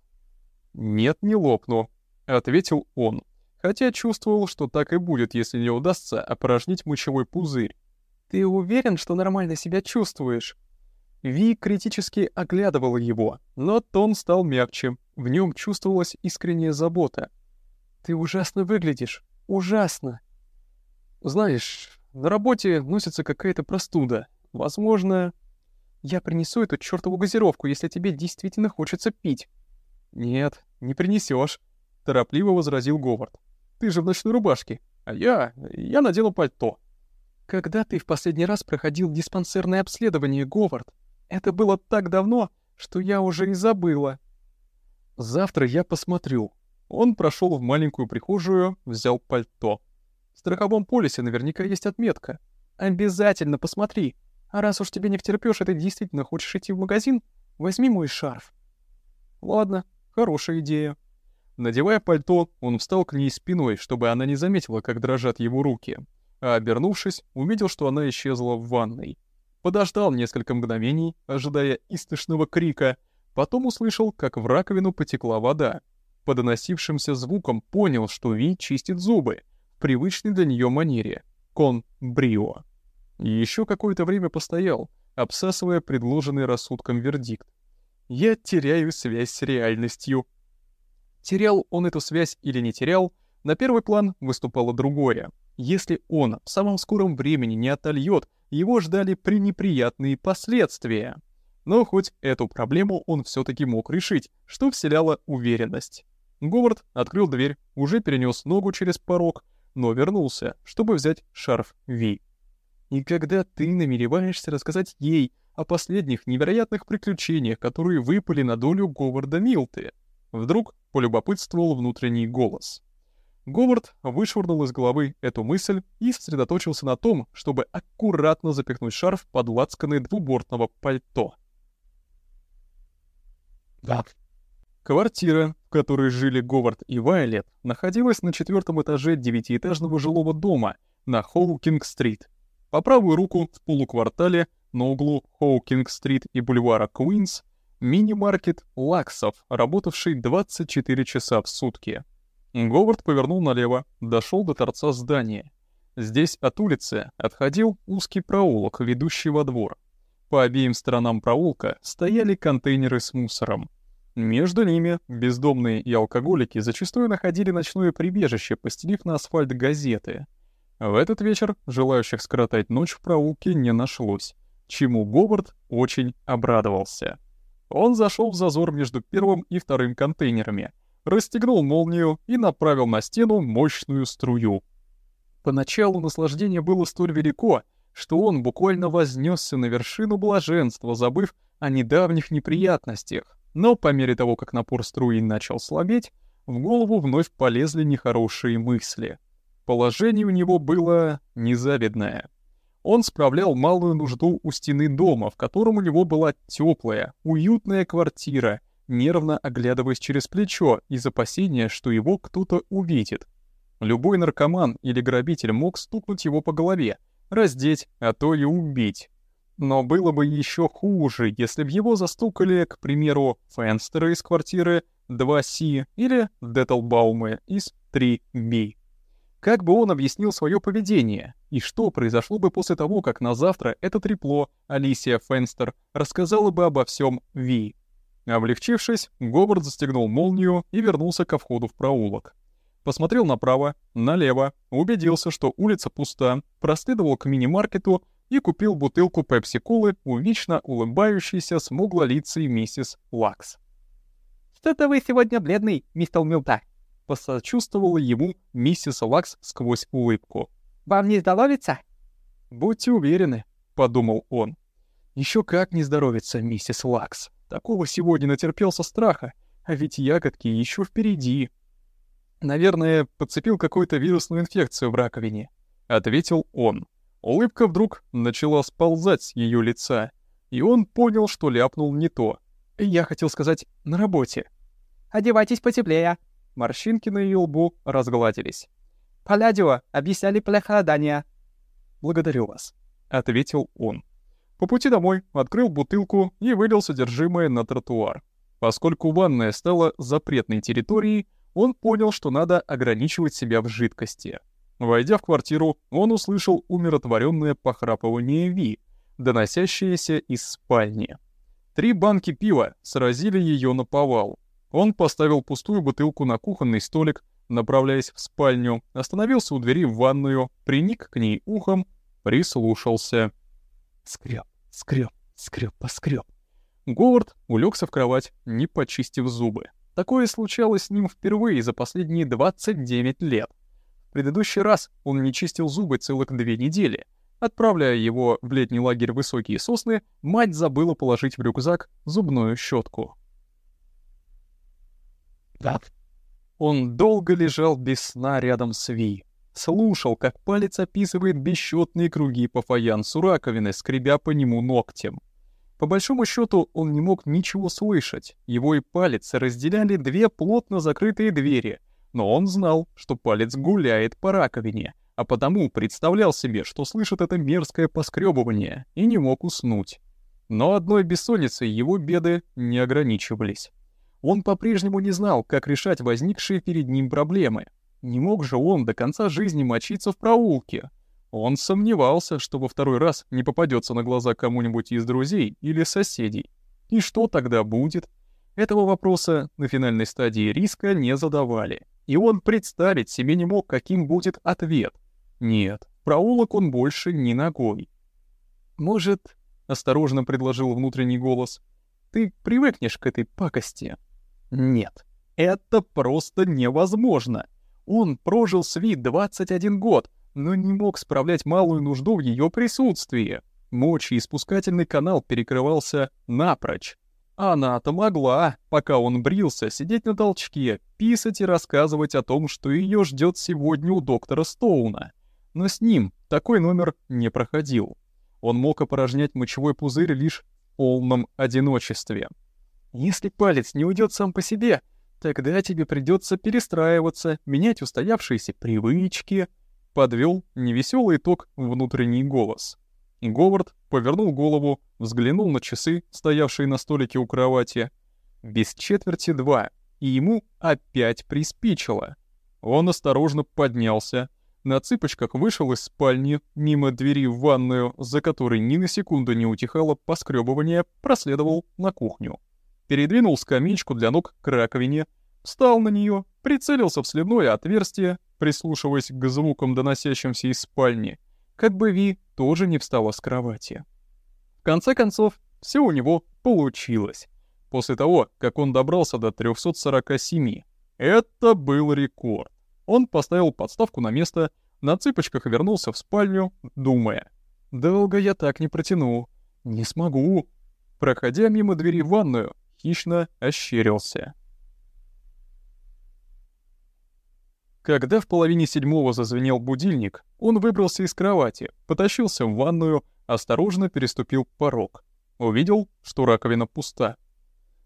Нет, не лопну, ответил он, хотя чувствовал, что так и будет, если не удастся опорожнить мочевой пузырь. Ты уверен, что нормально себя чувствуешь? Ви критически оглядывала его, но тон стал мягче, в нем чувствовалась искренняя забота. «Ты ужасно выглядишь, ужасно!» «Знаешь, на работе носится какая-то простуда, Возможно, я принесу эту чёртову газировку, если тебе действительно хочется пить. Нет, не принесёшь, торопливо возразил Говард. Ты же в ночной рубашке, а я... я надену пальто. Когда ты в последний раз проходил диспансерное обследование, Говард? Это было так давно, что я уже и забыла. Завтра я посмотрю. Он прошёл в маленькую прихожую, взял пальто. В страховом полисе наверняка есть отметка. Обязательно посмотри. А раз уж тебе не втерпёшь, и ты действительно хочешь идти в магазин, возьми мой шарф. Ладно, хорошая идея. Надевая пальто, он встал к ней спиной, чтобы она не заметила, как дрожат его руки. А обернувшись, увидел, что она исчезла в ванной. Подождал несколько мгновений, ожидая истошного крика, потом услышал, как в раковину потекла вода. По доносившимся звукам понял, что Ви чистит зубы в привычной для нее манере — кон брио. И еще какое-то время постоял, обсасывая предложенный рассудком вердикт. Я теряю связь с реальностью. Терял он эту связь или не терял, на первый план выступало другое. Если он в самом скором времени не отольет, его ждали пренеприятные последствия. Но хоть эту проблему он все-таки мог решить, что вселяло уверенность. Говард открыл дверь, уже перенес ногу через порог, но вернулся, чтобы взять шарф Ви. И когда ты намереваешься рассказать ей о последних невероятных приключениях, которые выпали на долю Говарда Милты, вдруг полюбопытствовал внутренний голос. Говард вышвырнул из головы эту мысль и сосредоточился на том, чтобы аккуратно запихнуть шарф под лацканы двубортного пальто. Да. Квартира, в которой жили Говард и Вайлет, находилась на четвертом этаже девятиэтажного жилого дома на Хоукинг-стрит. По правую руку в полуквартале на углу Хоукинг-стрит и бульвара Куинс мини-маркет Лаксов, работавший 24 часа в сутки. Говард повернул налево, дошел до торца здания. Здесь от улицы отходил узкий проулок, ведущий во двор. По обеим сторонам проулка стояли контейнеры с мусором. Между ними бездомные и алкоголики зачастую находили ночное прибежище, постелив на асфальт газеты. В этот вечер желающих скоротать ночь в проулке не нашлось, чему Говард очень обрадовался. Он зашел в зазор между первым и вторым контейнерами, расстегнул молнию и направил на стену мощную струю. Поначалу наслаждение было столь велико, что он буквально вознесся на вершину блаженства, забыв о недавних неприятностях. Но по мере того, как напор струи начал слабеть, в голову вновь полезли нехорошие мысли. Положение у него было незавидное. Он справлял малую нужду у стены дома, в котором у него была теплая, уютная квартира, нервно оглядываясь через плечо из опасения, что его кто-то увидит. Любой наркоман или грабитель мог стукнуть его по голове, раздеть, а то и убить. Но было бы еще хуже, если бы его застукали, к примеру, Фенстера из квартиры 2С или Деттлбаумы из 3B. Как бы он объяснил свое поведение? И что произошло бы после того, как на завтра это трепло, Алисия Фенстер, рассказала бы обо всем Ви? Облегчившись, Говард застегнул молнию и вернулся ко входу в проулок посмотрел направо, налево, убедился, что улица пуста, проследовал к мини-маркету и купил бутылку пепси-колы у вечно улыбающейся смуглолицей миссис Лакс.
«Что-то вы сегодня бледный, мистер Милта», —
посочувствовала ему миссис Лакс сквозь улыбку.
«Вам не здоровится?»
«Будьте уверены», — подумал он. Еще как не здоровится, миссис Лакс. Такого сегодня натерпелся страха, а ведь ягодки еще впереди». Наверное, подцепил какую-то вирусную инфекцию в раковине, ответил он. Улыбка вдруг начала сползать с ее лица, и он понял, что ляпнул не то. Я хотел сказать «на работе».
«Одевайтесь потеплее».
Морщинки на ее лбу разгладились.
«По объясняли прохладание».
«Благодарю вас», — ответил он. По пути домой открыл бутылку и вылил содержимое на тротуар. Поскольку ванная стала запретной территорией, он понял, что надо ограничивать себя в жидкости. Войдя в квартиру, он услышал умиротворенное похрапывание Ви, доносящееся из спальни. Три банки пива сразили ее на повал. Он поставил пустую бутылку на кухонный столик, направляясь в спальню, остановился у двери в ванную, приник к ней ухом, прислушался. Скреб, скреб, скреб, поскреб. Говард улегся в кровать, не почистив зубы. Такое случалось с ним впервые за последние 29 лет. В предыдущий раз он не чистил зубы целых две недели. Отправляя его в летний лагерь «Высокие сосны», мать забыла положить в рюкзак зубную щетку. Да. Он долго лежал без сна рядом с Ви. Слушал, как палец описывает бесчетные круги по фаянсу раковины, скребя по нему ногтем. По большому счету он не мог ничего слышать, его и палец разделяли две плотно закрытые двери, но он знал, что палец гуляет по раковине, а потому представлял себе, что слышит это мерзкое поскребывание, и не мог уснуть. Но одной бессонницей его беды не ограничивались. Он по-прежнему не знал, как решать возникшие перед ним проблемы. Не мог же он до конца жизни мочиться в проулке, он сомневался, что во второй раз не попадется на глаза кому-нибудь из друзей или соседей. И что тогда будет? Этого вопроса на финальной стадии риска не задавали, и он представить себе не мог, каким будет ответ. Нет, проулок он больше не ногой. «Может, — осторожно предложил внутренний голос, — ты привыкнешь к этой пакости?» «Нет, это просто невозможно. Он прожил с вид 21 год, но не мог справлять малую нужду в ее присутствии. Мочеиспускательный канал перекрывался напрочь. Она-то могла, пока он брился, сидеть на толчке, писать и рассказывать о том, что ее ждет сегодня у доктора Стоуна. Но с ним такой номер не проходил. Он мог опорожнять мочевой пузырь лишь в полном одиночестве. Если палец не уйдет сам по себе, тогда тебе придется перестраиваться, менять устоявшиеся привычки. Подвел невеселый итог внутренний голос. Говард повернул голову, взглянул на часы, стоявшие на столике у кровати. Без четверти два, и ему опять приспичило. Он осторожно поднялся, на цыпочках вышел из спальни, мимо двери в ванную, за которой ни на секунду не утихало поскребывание, проследовал на кухню. Передвинул скамеечку для ног к раковине, встал на нее, прицелился в сливное отверстие, прислушиваясь к звукам, доносящимся из спальни, как бы Ви тоже не встала с кровати. В конце концов, все у него получилось. После того, как он добрался до 347, это был рекорд. Он поставил подставку на место, на цыпочках вернулся в спальню, думая. «Долго я так не протяну. Не смогу». Проходя мимо двери в ванную, хищно ощерился. Когда в половине седьмого зазвенел будильник, он выбрался из кровати, потащился в ванную, осторожно переступил порог. Увидел, что раковина пуста.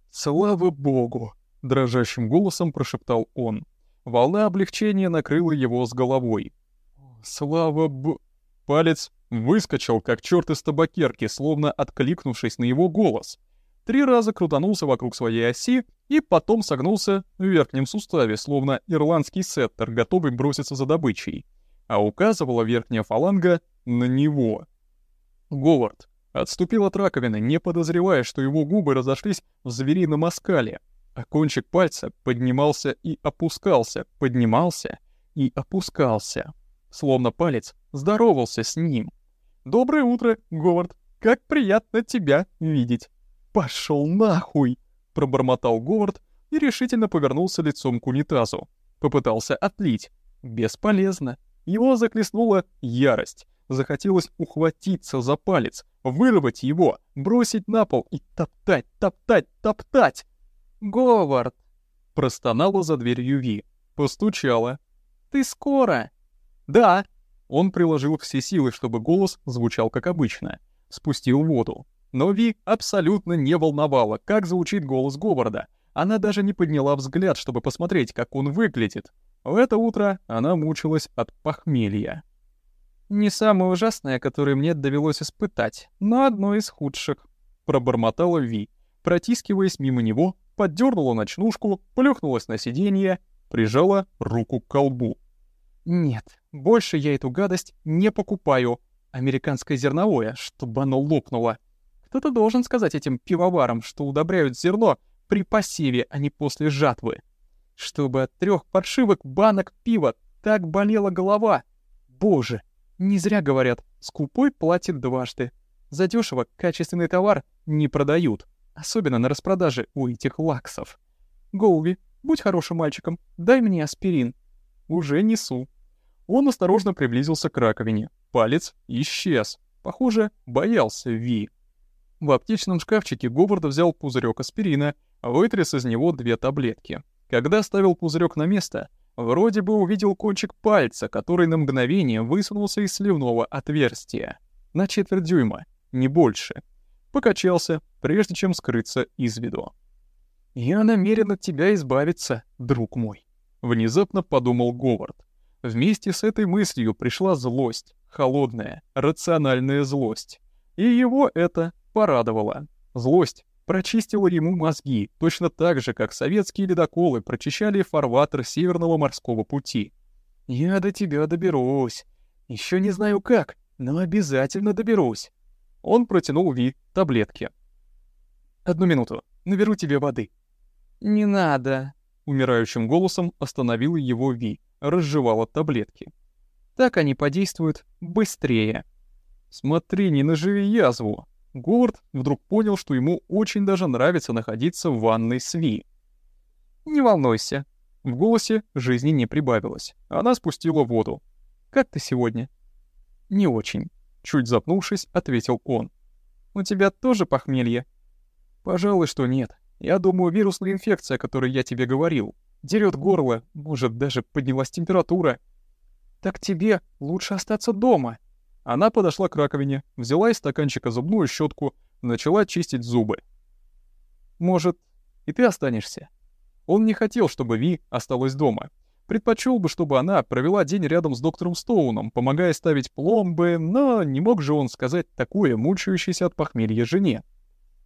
«Слава богу!» — дрожащим голосом прошептал он. Волна облегчения накрыла его с головой. Слава б... Палец выскочил, как черт из табакерки, словно откликнувшись на его голос. Три раза крутанулся вокруг своей оси и потом согнулся в верхнем суставе, словно ирландский сеттер, готовый броситься за добычей. А указывала верхняя фаланга на него. Говард отступил от раковины, не подозревая, что его губы разошлись в зверином оскале — а кончик пальца поднимался и опускался, поднимался и опускался, словно палец здоровался с ним. «Доброе утро, Говард! Как приятно тебя видеть!» «Пошел нахуй!» — пробормотал Говард и решительно повернулся лицом к унитазу. Попытался отлить. Бесполезно. Его заклеснула ярость. Захотелось ухватиться за палец, вырвать его, бросить на пол и топтать, топтать, топтать.
«Говард!»
— простонала за дверью Ви. Постучала.
«Ты скоро?»
«Да!» Он приложил все силы, чтобы голос звучал как обычно. Спустил воду. Но Ви абсолютно не волновала, как звучит голос Говарда. Она даже не подняла взгляд, чтобы посмотреть, как он выглядит. В это утро она мучилась от похмелья.
«Не самое ужасное, которое мне довелось испытать, но одно из худших», —
пробормотала Ви, протискиваясь мимо него поддернула ночнушку, плюхнулась на сиденье, прижала руку к колбу.
«Нет, больше я эту гадость не покупаю. Американское зерновое, чтобы оно лопнуло. Кто-то должен сказать этим пивоварам, что удобряют зерно при посеве, а не после жатвы. Чтобы от трех подшивок банок пива так болела голова. Боже, не зря говорят, скупой платит дважды. Задешево качественный товар не продают. Особенно на распродаже у этих лаксов. Голви, будь хорошим мальчиком, дай мне аспирин.
Уже несу. Он осторожно приблизился к раковине. Палец исчез. Похоже, боялся Ви. В аптечном шкафчике Говард взял пузырек аспирина, вытряс из него две таблетки. Когда ставил пузырек на место, вроде бы увидел кончик пальца, который на мгновение высунулся из сливного отверстия. На четверть дюйма, не больше покачался, прежде чем скрыться из виду. «Я намерен от тебя избавиться, друг мой», — внезапно подумал Говард. Вместе с этой мыслью пришла злость, холодная, рациональная злость. И его это порадовало. Злость прочистила ему мозги, точно так же, как советские ледоколы прочищали фарватер Северного морского пути. «Я до тебя доберусь. Еще не знаю как, но обязательно доберусь. Он протянул Ви таблетки. «Одну минуту, наберу тебе воды».
«Не надо», —
умирающим голосом остановила его Ви, разжевала таблетки. «Так они подействуют быстрее». «Смотри, не наживи язву». Говард вдруг понял, что ему очень даже нравится находиться в ванной с Ви. «Не волнуйся». В голосе жизни не прибавилось. Она спустила воду. «Как ты сегодня?» «Не очень». Чуть запнувшись, ответил он. «У тебя тоже похмелье?» «Пожалуй, что нет. Я думаю, вирусная инфекция, о которой я тебе говорил. Дерет горло, может, даже поднялась температура». «Так тебе лучше остаться дома». Она подошла к раковине, взяла из стаканчика зубную щетку, начала чистить зубы. «Может, и ты останешься. Он не хотел, чтобы Ви осталась дома. Предпочел бы, чтобы она провела день рядом с доктором Стоуном, помогая ставить пломбы, но не мог же он сказать такое мучающейся от похмелья жене.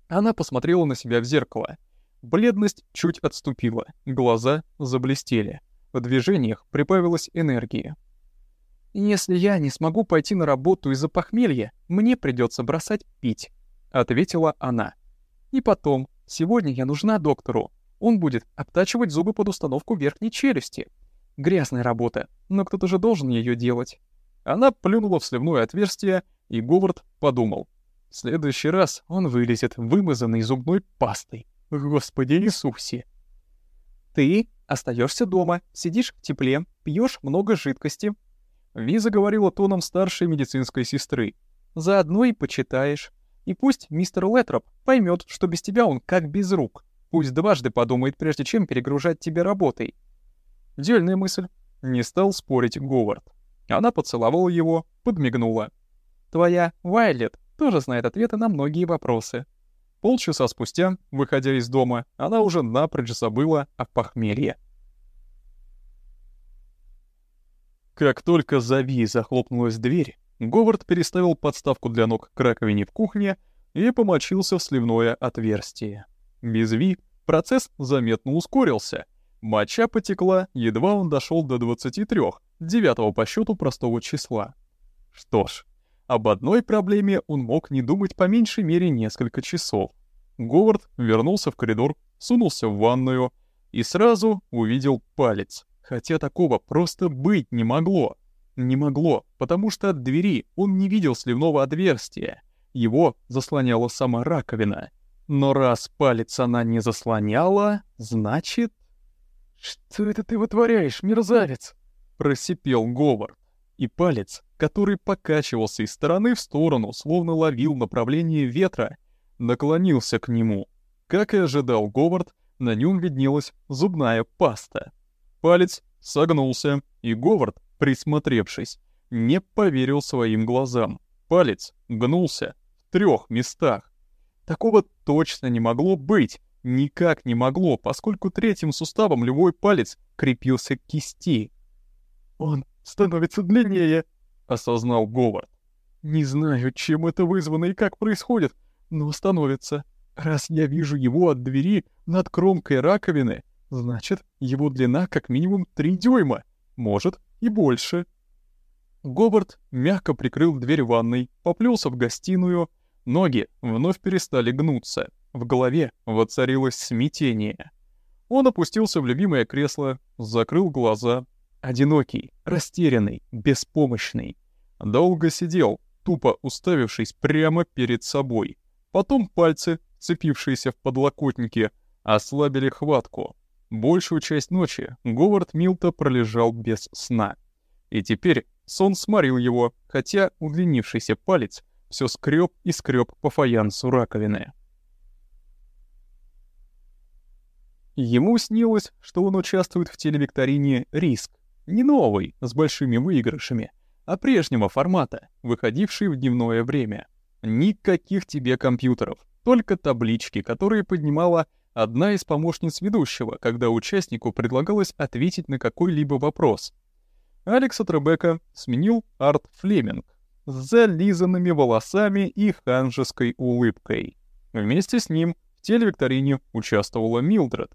Она посмотрела на себя в зеркало. Бледность чуть отступила, глаза заблестели. В движениях прибавилось энергии. «Если я не смогу пойти на работу из-за похмелья, мне придется бросать пить», — ответила она. «И потом, сегодня я нужна доктору. Он будет обтачивать зубы под установку верхней челюсти. Грязная работа, но кто-то же должен ее делать». Она плюнула в сливное отверстие, и Говард подумал. В следующий раз он вылезет вымазанный зубной пастой. Господи Иисусе! Ты остаешься дома, сидишь в тепле, пьешь много жидкости. Виза говорила тоном старшей медицинской сестры. Заодно и почитаешь. И пусть мистер Летроп поймет, что без тебя он как без рук. Пусть дважды подумает, прежде чем перегружать тебя работой. Дельная мысль. Не стал спорить Говард. Она поцеловала его, подмигнула. «Твоя Вайлет тоже знает ответы на многие вопросы. Полчаса спустя, выходя из дома, она уже напрочь забыла о похмелье. Как только за Ви захлопнулась дверь, Говард переставил подставку для ног к раковине в кухне и помочился в сливное отверстие. Без Ви процесс заметно ускорился. Моча потекла, едва он дошел до 23, девятого по счету простого числа. Что ж, об одной проблеме он мог не думать по меньшей мере несколько часов. Говард вернулся в коридор, сунулся в ванную и сразу увидел палец. Хотя такого просто быть не могло. Не могло, потому что от двери он не видел сливного отверстия. Его заслоняла сама раковина. Но раз палец она не заслоняла, значит... «Что это ты вытворяешь, мерзавец?» — просипел Говард. И палец который покачивался из стороны в сторону, словно ловил направление ветра, наклонился к нему. Как и ожидал Говард, на нем виднелась зубная паста. Палец согнулся, и Говард, присмотревшись, не поверил своим глазам. Палец гнулся в трех местах. Такого точно не могло быть, никак не могло, поскольку третьим суставом любой палец крепился к кисти. «Он становится длиннее», осознал Говард. Не знаю, чем это вызвано и как происходит, но становится. Раз я вижу его от двери над кромкой раковины, значит, его длина как минимум 3 дюйма, может и больше. Говард мягко прикрыл дверь ванной, поплелся в гостиную, ноги вновь перестали гнуться, в голове воцарилось смятение. Он опустился в любимое кресло, закрыл глаза, одинокий, растерянный, беспомощный. Долго сидел, тупо уставившись прямо перед собой. Потом пальцы, цепившиеся в подлокотники, ослабили хватку. Большую часть ночи Говард Милта пролежал без сна. И теперь сон сморил его, хотя удлинившийся палец все скреб и скреб по фаянсу раковины. Ему снилось, что он участвует в телевикторине «Риск», не новый, с большими выигрышами, а прежнего формата, выходивший в дневное время. Никаких тебе компьютеров, только таблички, которые поднимала одна из помощниц ведущего, когда участнику предлагалось ответить на какой-либо вопрос. Алекса Требека сменил Арт Флеминг с зализанными волосами и ханжеской улыбкой. Вместе с ним в телевикторине участвовала Милдред.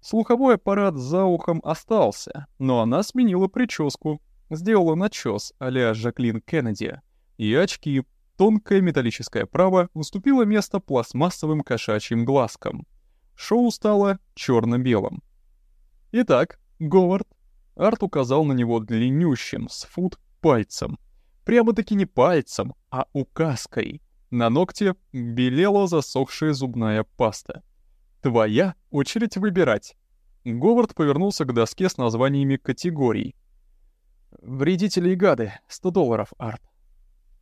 Слуховой аппарат за ухом остался, но она сменила прическу, сделала начес а-ля Жаклин Кеннеди, и очки, тонкое металлическое право уступило место пластмассовым кошачьим глазкам. Шоу стало черно белым «Итак, Говард», Арт указал на него длиннющим, с фут, пальцем. Прямо-таки не пальцем, а указкой. На ногте белела засохшая зубная паста. «Твоя очередь выбирать». Говард повернулся к доске с названиями категорий. «Вредители и гады. 100 долларов, Арт».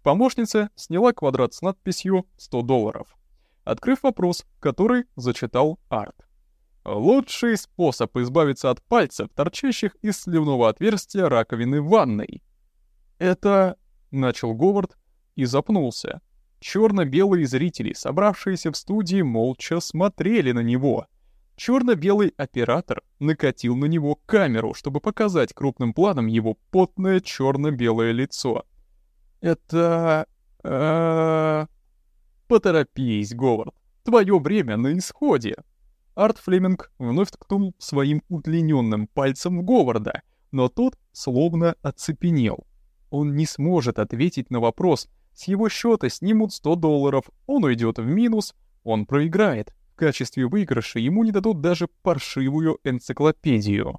Помощница сняла квадрат с надписью «100 долларов», открыв вопрос, который зачитал Арт. «Лучший способ избавиться от пальцев, торчащих из сливного отверстия раковины ванной». «Это...» — начал Говард и запнулся. Черно-белые зрители, собравшиеся в студии, молча смотрели на него. Черно-белый оператор накатил на него камеру, чтобы показать крупным планом его потное черно-белое лицо. «Это... э «Поторопись, Говард, твое время на исходе!» Арт Флеминг вновь ткнул своим удлиненным пальцем в Говарда, но тот словно оцепенел. Он не сможет ответить на вопрос, с его счета снимут 100 долларов, он уйдет в минус, он проиграет. В качестве выигрыша ему не дадут даже паршивую энциклопедию.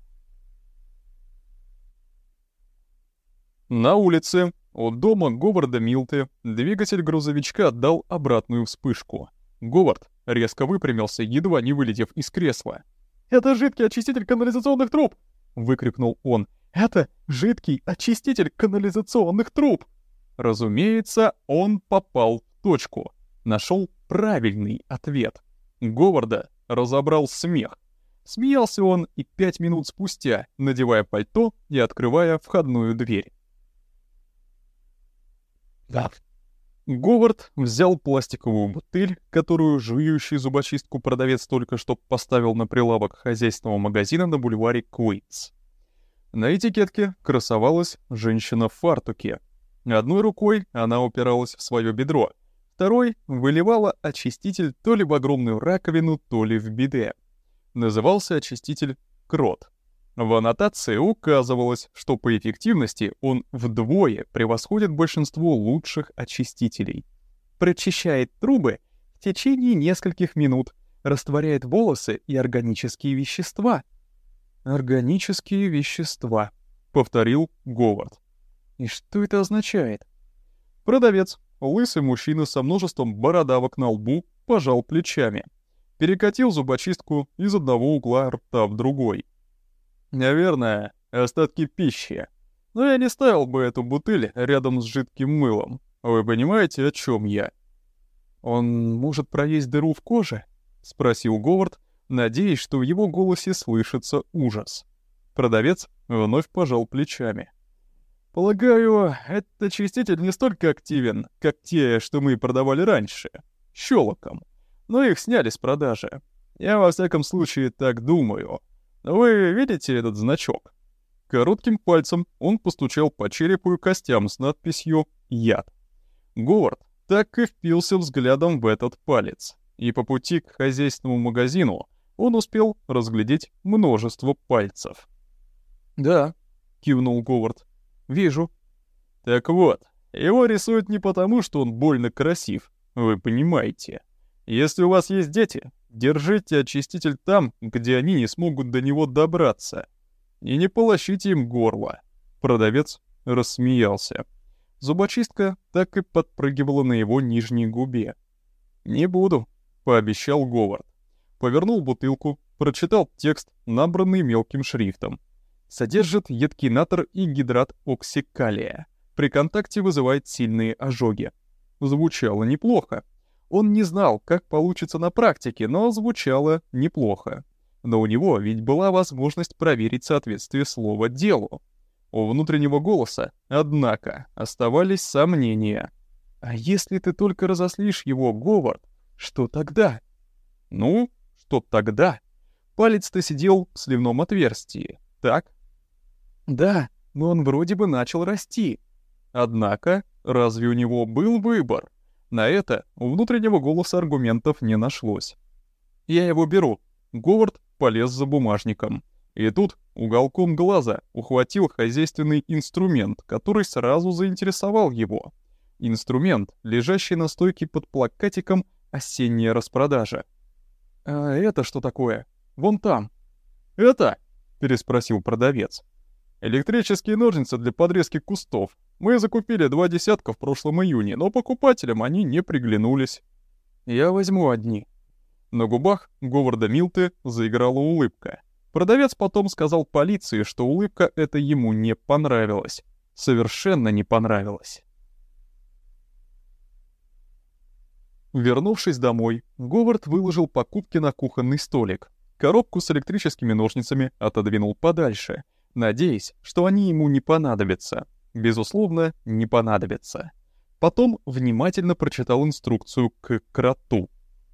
На улице у дома Говарда Милты двигатель грузовичка дал обратную вспышку. Говард резко выпрямился, едва не вылетев из кресла. «Это жидкий очиститель канализационных труб!» — выкрикнул он. «Это жидкий очиститель канализационных труб!» Разумеется, он попал в точку. Нашел правильный ответ. Говарда разобрал смех. Смеялся он и пять минут спустя, надевая пальто и открывая входную дверь. Да. Говард взял пластиковую бутыль, которую жующий зубочистку продавец только что поставил на прилавок хозяйственного магазина на бульваре Куинс. На этикетке красовалась женщина в фартуке. Одной рукой она упиралась в свое бедро, второй выливала очиститель то ли в огромную раковину, то ли в биде. Назывался очиститель «Крот». В аннотации указывалось, что по эффективности он вдвое превосходит большинство лучших очистителей. Прочищает трубы в течение нескольких минут, растворяет волосы и органические вещества. «Органические вещества», — повторил Говард. «И что это означает?» Продавец, лысый мужчина со множеством бородавок на лбу, пожал плечами. Перекатил зубочистку из одного угла рта в другой — Наверное, остатки пищи. Но я не ставил бы эту бутыль рядом с жидким мылом. Вы понимаете, о чем я? Он может проесть дыру в коже? Спросил Говард, надеясь, что в его голосе слышится ужас. Продавец вновь пожал плечами. Полагаю, этот очиститель не столько активен, как те, что мы продавали раньше, щелоком. Но их сняли с продажи. Я во всяком случае так думаю. Вы видите этот значок? Коротким пальцем он постучал по черепу и костям с надписью «Яд». Говард так и впился взглядом в этот палец, и по пути к хозяйственному магазину он успел разглядеть множество пальцев. «Да», — кивнул Говард, — «вижу». «Так вот, его рисуют не потому, что он больно красив, вы понимаете. Если у вас есть дети, Держите очиститель там, где они не смогут до него добраться. И не полощите им горло. Продавец рассмеялся. Зубочистка так и подпрыгивала на его нижней губе. «Не буду», — пообещал Говард. Повернул бутылку, прочитал текст, набранный мелким шрифтом. Содержит едкий натр и гидрат оксикалия. При контакте вызывает сильные ожоги. Звучало неплохо. Он не знал, как получится на практике, но звучало неплохо. Но у него ведь была возможность проверить соответствие слова делу. У внутреннего голоса, однако, оставались сомнения. А если ты только разослишь его, Говард, что тогда? Ну, что тогда? Палец-то сидел в сливном отверстии, так? Да, но он вроде бы начал расти. Однако, разве у него был выбор? На это у внутреннего голоса аргументов не нашлось. «Я его беру». Говард полез за бумажником. И тут уголком глаза ухватил хозяйственный инструмент, который сразу заинтересовал его. Инструмент, лежащий на стойке под плакатиком «Осенняя распродажа». «А это что такое? Вон там». «Это?» — переспросил продавец. «Электрические ножницы для подрезки кустов. Мы закупили два десятка в прошлом июне, но покупателям они не приглянулись. Я возьму одни. На губах Говарда Милты заиграла улыбка. Продавец потом сказал полиции, что улыбка эта ему не понравилась. Совершенно не понравилась. Вернувшись домой, Говард выложил покупки на кухонный столик. Коробку с электрическими ножницами отодвинул подальше, надеясь, что они ему не понадобятся безусловно, не понадобится. Потом внимательно прочитал инструкцию к кроту.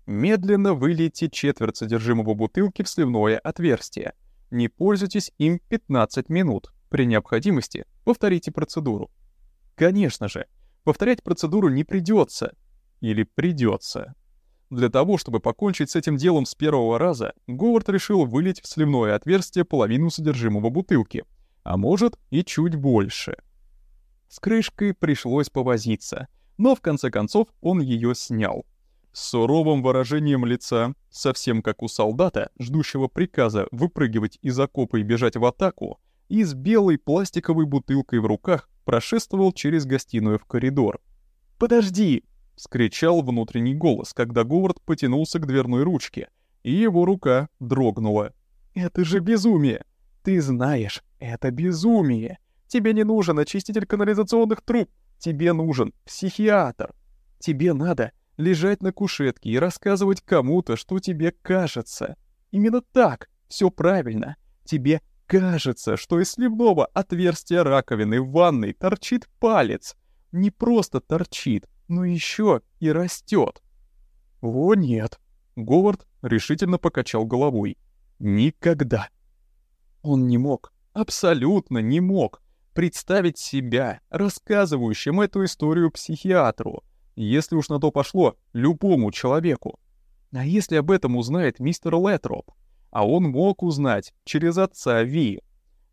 Медленно вылейте четверть содержимого бутылки в сливное отверстие. Не пользуйтесь им 15 минут. При необходимости повторите процедуру. Конечно же, повторять процедуру не придется. Или придется. Для того, чтобы покончить с этим делом с первого раза, Говард решил вылить в сливное отверстие половину содержимого бутылки, а может и чуть больше. С крышкой пришлось повозиться, но в конце концов он ее снял. С суровым выражением лица, совсем как у солдата, ждущего приказа выпрыгивать из окопа и бежать в атаку, и с белой пластиковой бутылкой в руках прошествовал через гостиную в коридор. «Подожди!» — скричал внутренний голос, когда Говард потянулся к дверной ручке, и его рука дрогнула. «Это же безумие! Ты знаешь, это безумие! Тебе не нужен очиститель канализационных труб, тебе нужен психиатр! Тебе надо лежать на кушетке и рассказывать кому-то, что тебе кажется. Именно так, все правильно. Тебе кажется, что из сливного отверстия раковины в ванной торчит палец. Не просто торчит, но еще и растет. О нет, Говард решительно покачал головой. Никогда. Он не мог, абсолютно не мог представить себя рассказывающим эту историю психиатру, если уж на то пошло, любому человеку. А если об этом узнает мистер Летроп? А он мог узнать через отца Ви.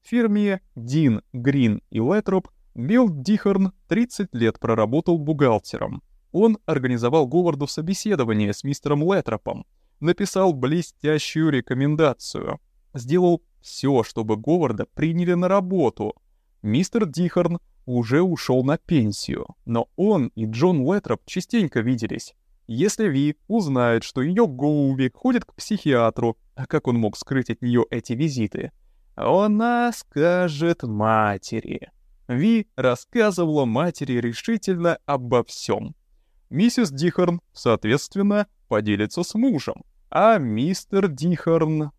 В фирме Дин, Грин и Летроп Билл Дихорн 30 лет проработал бухгалтером. Он организовал Говарду собеседование с мистером Летропом, написал блестящую рекомендацию, сделал все, чтобы Говарда приняли на работу. Мистер Дихорн уже ушел на пенсию, но он и Джон Летроп частенько виделись. Если Ви узнает, что ее Гоуви ходит к психиатру, а как он мог скрыть от нее эти визиты, она скажет матери. Ви рассказывала матери решительно обо всем. Миссис Дихорн, соответственно, поделится с мужем, а мистер Дихорн...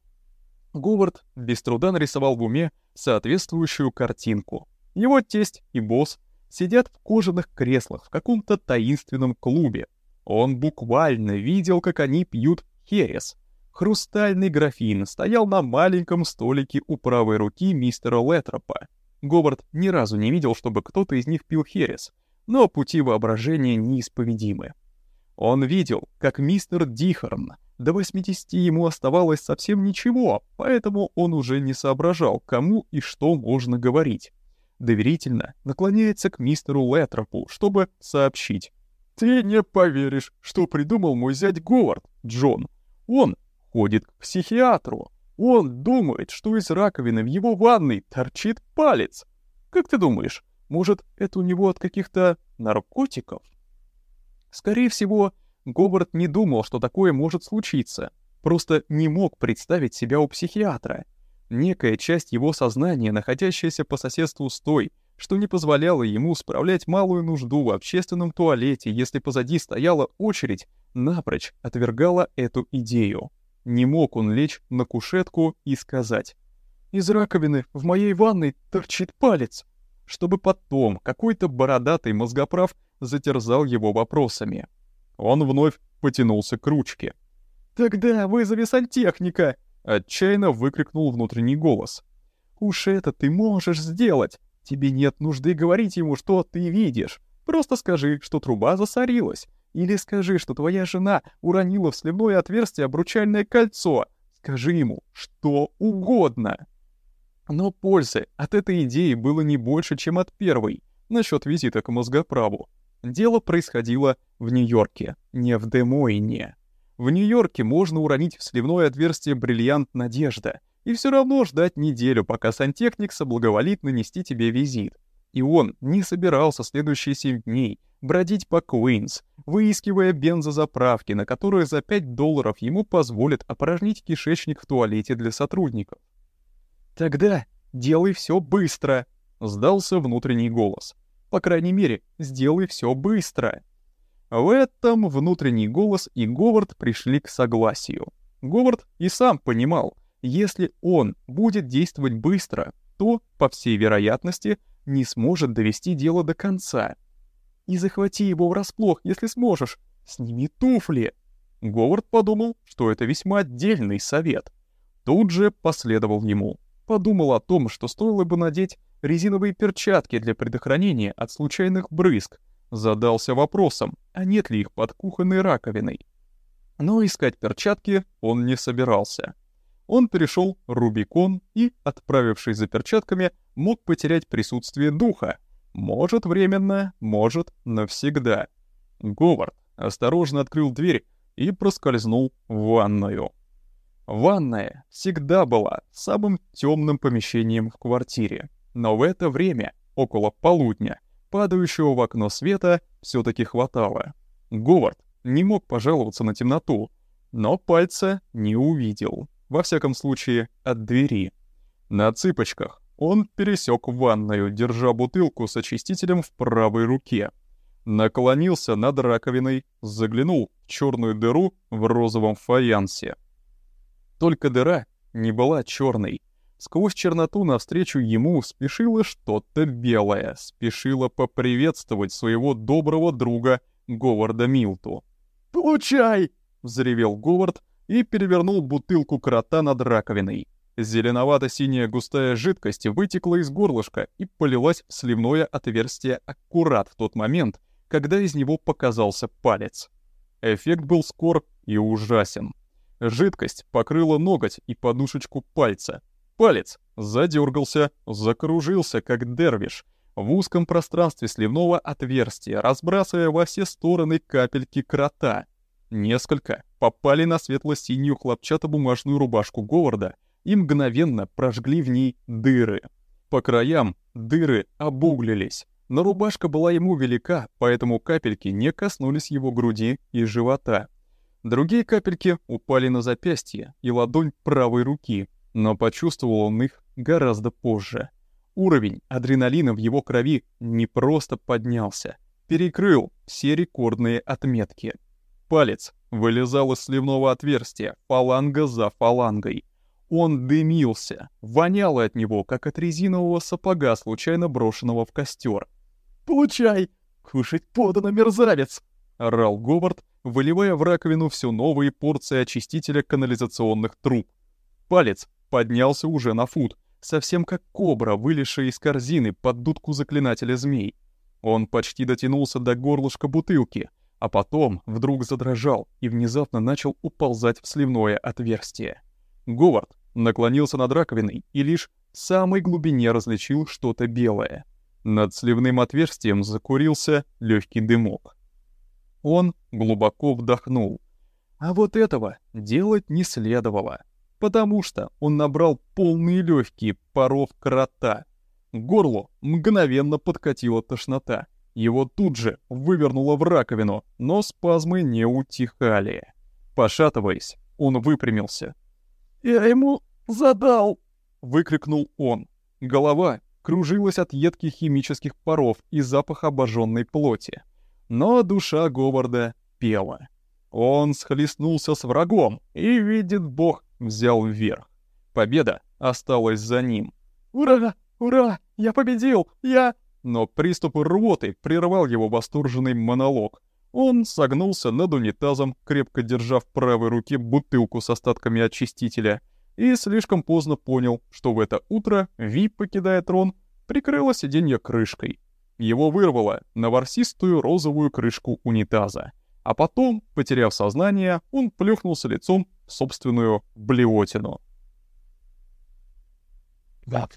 Говард без труда нарисовал в уме соответствующую картинку. Его тесть и босс сидят в кожаных креслах в каком-то таинственном клубе. Он буквально видел, как они пьют херес. Хрустальный графин стоял на маленьком столике у правой руки мистера Летропа. Говард ни разу не видел, чтобы кто-то из них пил херес, но пути воображения неисповедимы. Он видел, как мистер Дихорн, до 80 ему оставалось совсем ничего, поэтому он уже не соображал, кому и что можно говорить. Доверительно наклоняется к мистеру Летропу, чтобы сообщить. «Ты не поверишь, что придумал мой зять Говард, Джон. Он ходит к психиатру. Он думает, что из раковины в его ванной торчит палец. Как ты думаешь, может, это у него от каких-то наркотиков? Скорее всего, Говард не думал, что такое может случиться. Просто не мог представить себя у психиатра. Некая часть его сознания, находящаяся по соседству с той, что не позволяло ему справлять малую нужду в общественном туалете, если позади стояла очередь, напрочь отвергала эту идею. Не мог он лечь на кушетку и сказать «Из раковины в моей ванной торчит палец», чтобы потом какой-то бородатый мозгоправ затерзал его вопросами. Он вновь потянулся к ручке. «Тогда вызови сантехника!» — отчаянно выкрикнул внутренний голос. «Уж это ты можешь сделать! Тебе нет нужды говорить ему, что ты видишь. Просто скажи, что труба засорилась, или скажи, что твоя жена уронила в сливное отверстие обручальное кольцо. Скажи ему что угодно. Но пользы от этой идеи было не больше, чем от первой, насчет визита к мозгоправу. Дело происходило в Нью-Йорке, не в Демойне. В Нью-Йорке можно уронить в сливное отверстие бриллиант «Надежда» и все равно ждать неделю, пока сантехник соблаговолит нанести тебе визит. И он не собирался следующие семь дней бродить по Куинс, выискивая бензозаправки, на которые за 5 долларов ему позволят опорожнить кишечник в туалете для сотрудников. «Тогда делай все быстро», — сдался внутренний голос. «По крайней мере, сделай все быстро». В этом внутренний голос и Говард пришли к согласию. Говард и сам понимал, если он будет действовать быстро, то, по всей вероятности, не сможет довести дело до конца — и захвати его врасплох, если сможешь. Сними туфли. Говард подумал, что это весьма отдельный совет. Тут же последовал ему. Подумал о том, что стоило бы надеть резиновые перчатки для предохранения от случайных брызг. Задался вопросом, а нет ли их под кухонной раковиной. Но искать перчатки он не собирался. Он перешел Рубикон и, отправившись за перчатками, мог потерять присутствие духа. Может, временно, может, навсегда. Говард осторожно открыл дверь и проскользнул в ванную. Ванная всегда была самым темным помещением в квартире, но в это время, около полудня, падающего в окно света все таки хватало. Говард не мог пожаловаться на темноту, но пальца не увидел, во всяком случае, от двери. На цыпочках он пересек ванную, держа бутылку с очистителем в правой руке — наклонился над раковиной, заглянул в черную дыру в розовом фаянсе. Только дыра не была черной. Сквозь черноту навстречу ему спешило что-то белое, спешило поприветствовать своего доброго друга Говарда Милту. «Получай!» — взревел Говард и перевернул бутылку крота над раковиной. Зеленовато-синяя густая жидкость вытекла из горлышка и полилась в сливное отверстие аккурат в тот момент, когда из него показался палец. Эффект был скор и ужасен. Жидкость покрыла ноготь и подушечку пальца. Палец задергался, закружился, как дервиш, в узком пространстве сливного отверстия, разбрасывая во все стороны капельки крота. Несколько попали на светло-синюю хлопчатобумажную рубашку Говарда и мгновенно прожгли в ней дыры. По краям дыры обуглились, но рубашка была ему велика, поэтому капельки не коснулись его груди и живота. Другие капельки упали на запястье и ладонь правой руки, но почувствовал он их гораздо позже. Уровень адреналина в его крови не просто поднялся, перекрыл все рекордные отметки. Палец вылезал из сливного отверстия, фаланга за фалангой. Он дымился, воняло от него, как от резинового сапога, случайно брошенного в костер. «Получай! Кушать подано, мерзавец!» — орал Говард, выливая в раковину все новые порции очистителя канализационных труб. Палец поднялся уже на фут, совсем как кобра, вылезшая из корзины под дудку заклинателя змей. Он почти дотянулся до горлышка бутылки, а потом вдруг задрожал и внезапно начал уползать в сливное отверстие. Говард наклонился над раковиной и лишь в самой глубине различил что-то белое — над сливным отверстием закурился легкий дымок. Он глубоко вдохнул. А вот этого делать не следовало, потому что он набрал полные легкие паров крота. К горлу мгновенно подкатила тошнота. Его тут же вывернуло в раковину, но спазмы не утихали. Пошатываясь, он выпрямился. «Я ему задал!» — выкрикнул он. Голова кружилась от едких химических паров и запаха обожженной плоти. Но душа Говарда пела. Он схлестнулся с врагом и, видит бог, взял вверх. Победа осталась за ним. «Ура! Ура! Я победил! Я...» Но приступ рвоты прервал его восторженный монолог. Он согнулся над унитазом, крепко держа в правой руке бутылку с остатками очистителя — и слишком поздно понял, что в это утро Ви, покидая трон, прикрыла сиденье крышкой. Его вырвало на ворсистую розовую крышку унитаза. А потом, потеряв сознание, он плюхнулся лицом в собственную блевотину. Да.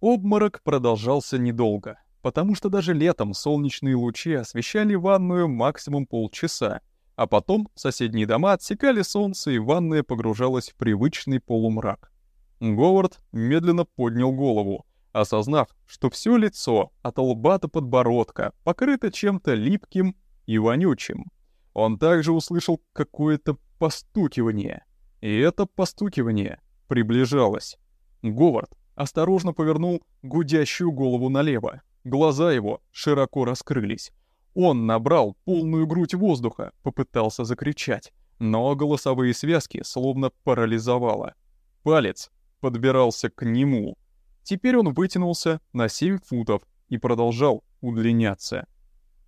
Обморок продолжался недолго, потому что даже летом солнечные лучи освещали ванную максимум полчаса, а потом соседние дома отсекали солнце, и ванная погружалась в привычный полумрак. Говард медленно поднял голову, осознав, что все лицо от лба до подбородка покрыто чем-то липким и вонючим. Он также услышал какое-то постукивание, и это постукивание приближалось. Говард осторожно повернул гудящую голову налево. Глаза его широко раскрылись. Он набрал полную грудь воздуха, попытался закричать, но голосовые связки словно парализовало. Палец подбирался к нему. Теперь он вытянулся на 7 футов и продолжал удлиняться.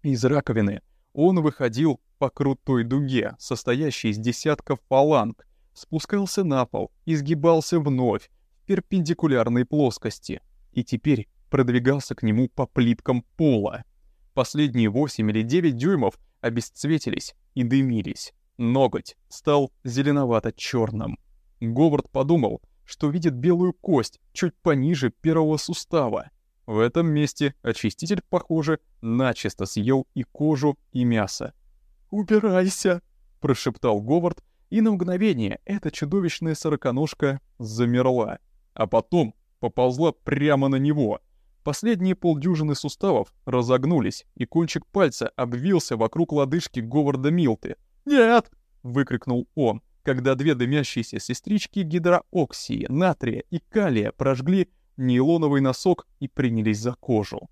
Из раковины он выходил по крутой дуге, состоящей из десятков фаланг, спускался на пол, изгибался вновь в перпендикулярной плоскости и теперь продвигался к нему по плиткам пола. Последние 8 или 9 дюймов обесцветились и дымились. Ноготь стал зеленовато черным Говард подумал, что видит белую кость чуть пониже первого сустава. В этом месте очиститель, похоже, начисто съел и кожу, и мясо. «Убирайся!» — прошептал Говард, и на мгновение эта чудовищная сороконожка замерла, а потом поползла прямо на него. Последние полдюжины суставов разогнулись, и кончик пальца обвился вокруг лодыжки Говарда Милты. «Нет!» — выкрикнул он, когда две дымящиеся сестрички гидрооксии, натрия и калия прожгли нейлоновый носок и принялись за кожу.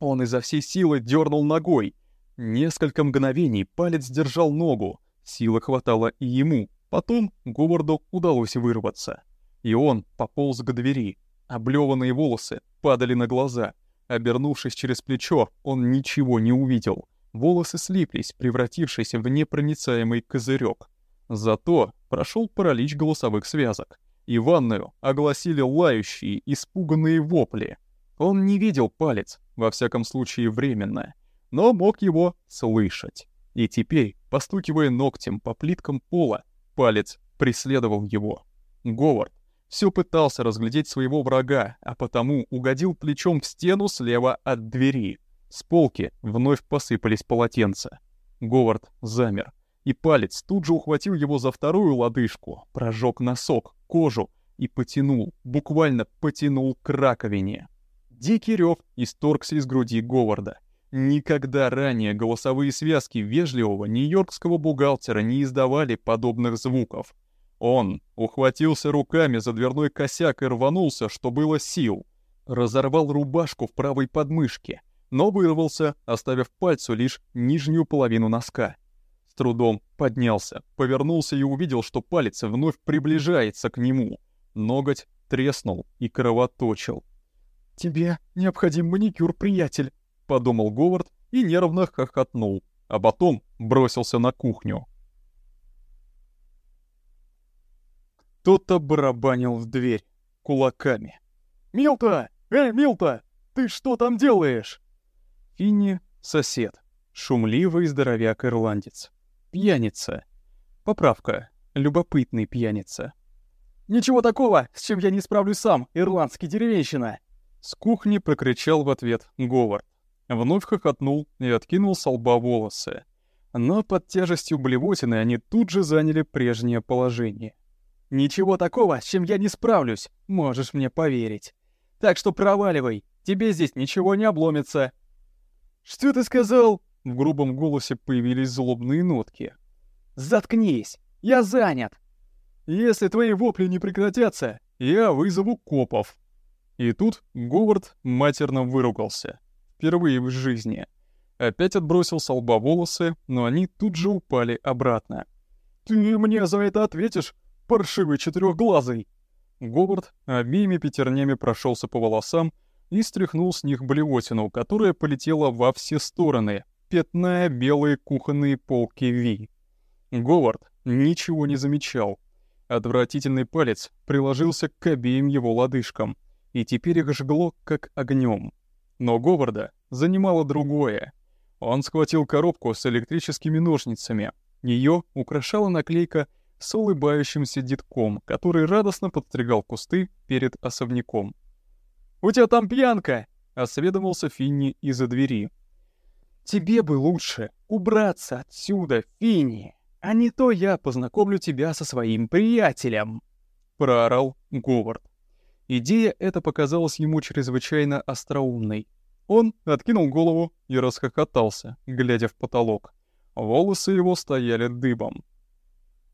Он изо всей силы дернул ногой. Несколько мгновений палец держал ногу, силы хватало и ему. Потом Говарду удалось вырваться. И он пополз к двери. Облеванные волосы падали на глаза. Обернувшись через плечо, он ничего не увидел. Волосы слиплись, превратившись в непроницаемый козырек. Зато прошел паралич голосовых связок и ванную огласили лающие, испуганные вопли. Он не видел палец, во всяком случае временно, но мог его слышать. И теперь, постукивая ногтем по плиткам пола, палец преследовал его. Говард все пытался разглядеть своего врага, а потому угодил плечом в стену слева от двери. С полки вновь посыпались полотенца. Говард замер, и палец тут же ухватил его за вторую лодыжку, прожег носок, кожу и потянул, буквально потянул к раковине. Дикий рев исторгся из груди Говарда. Никогда ранее голосовые связки вежливого нью-йоркского бухгалтера не издавали подобных звуков. Он ухватился руками за дверной косяк и рванулся, что было сил. Разорвал рубашку в правой подмышке, но вырвался, оставив пальцу лишь нижнюю половину носка трудом поднялся, повернулся и увидел, что палец вновь приближается к нему. Ноготь треснул и кровоточил. «Тебе необходим маникюр, приятель», — подумал Говард и нервно хохотнул, а потом бросился на кухню. Кто-то барабанил в дверь кулаками. «Милта! Эй, Милта! Ты что там делаешь?» Финни — сосед, шумливый здоровяк-ирландец. Пьяница. Поправка. Любопытный пьяница. «Ничего такого, с чем я не справлюсь сам, ирландский деревенщина!» С кухни прокричал в ответ Говард. Вновь хохотнул и откинул с лба волосы. Но под тяжестью блевотины они тут же заняли прежнее положение. «Ничего такого, с чем я не справлюсь, можешь мне поверить. Так что проваливай, тебе здесь ничего не обломится». «Что ты сказал?» В грубом голосе появились злобные нотки. «Заткнись! Я занят!» «Если твои вопли не прекратятся, я вызову копов!» И тут Говард матерно выругался. Впервые в жизни. Опять отбросил с лба волосы, но они тут же упали обратно. «Ты мне за это ответишь, паршивый четырехглазый!» Говард обеими пятернями прошелся по волосам и стряхнул с них блевотину, которая полетела во все стороны, пятная белые кухонные полки Ви. Говард ничего не замечал. Отвратительный палец приложился к обеим его лодыжкам, и теперь их жгло, как огнем. Но Говарда занимало другое. Он схватил коробку с электрическими ножницами. Ее украшала наклейка с улыбающимся детком, который радостно подстригал кусты перед особняком. «У тебя там пьянка!» — осведомился Финни из-за двери. Тебе бы лучше убраться отсюда, Фини, а не то я познакомлю тебя со своим приятелем!» — проорал Говард. Идея эта показалась ему чрезвычайно остроумной. Он откинул голову и расхохотался, глядя в потолок. Волосы его стояли дыбом.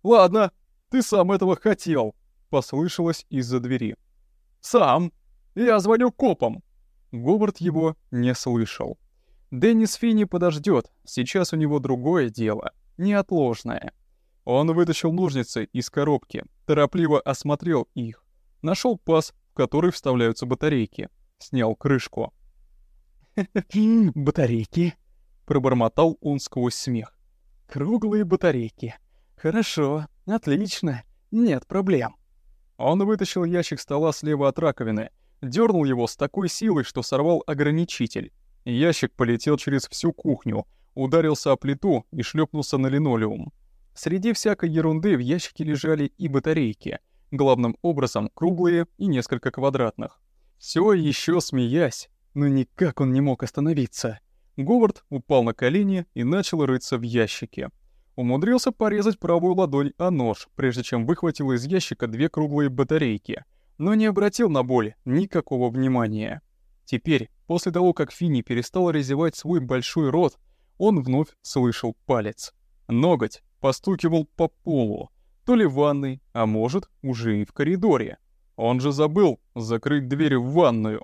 «Ладно, ты сам этого хотел!» — послышалось из-за двери. «Сам! Я звоню копам!» Говард его не слышал. Деннис Финни подождет, сейчас у него другое дело, неотложное. Он вытащил ножницы из коробки, торопливо осмотрел их, нашел паз, в который вставляются батарейки, снял крышку.
«Батарейки?» — пробормотал он сквозь смех. Круглые батарейки. Хорошо, отлично, нет проблем.
Он вытащил ящик стола слева от раковины, дернул его с такой силой, что сорвал ограничитель. Ящик полетел через всю кухню, ударился о плиту и шлепнулся на линолеум. Среди всякой ерунды в ящике лежали и батарейки, главным образом круглые и несколько квадратных. Все еще смеясь, но никак он не мог остановиться. Говард упал на колени и начал рыться в ящике. Умудрился порезать правую ладонь о нож, прежде чем выхватил из ящика две круглые батарейки, но не обратил на боль никакого внимания. Теперь, после того, как Финни перестал резевать свой большой рот, он вновь слышал палец. Ноготь постукивал по полу, то ли в ванной, а может, уже и в коридоре. Он же забыл закрыть дверь в ванную.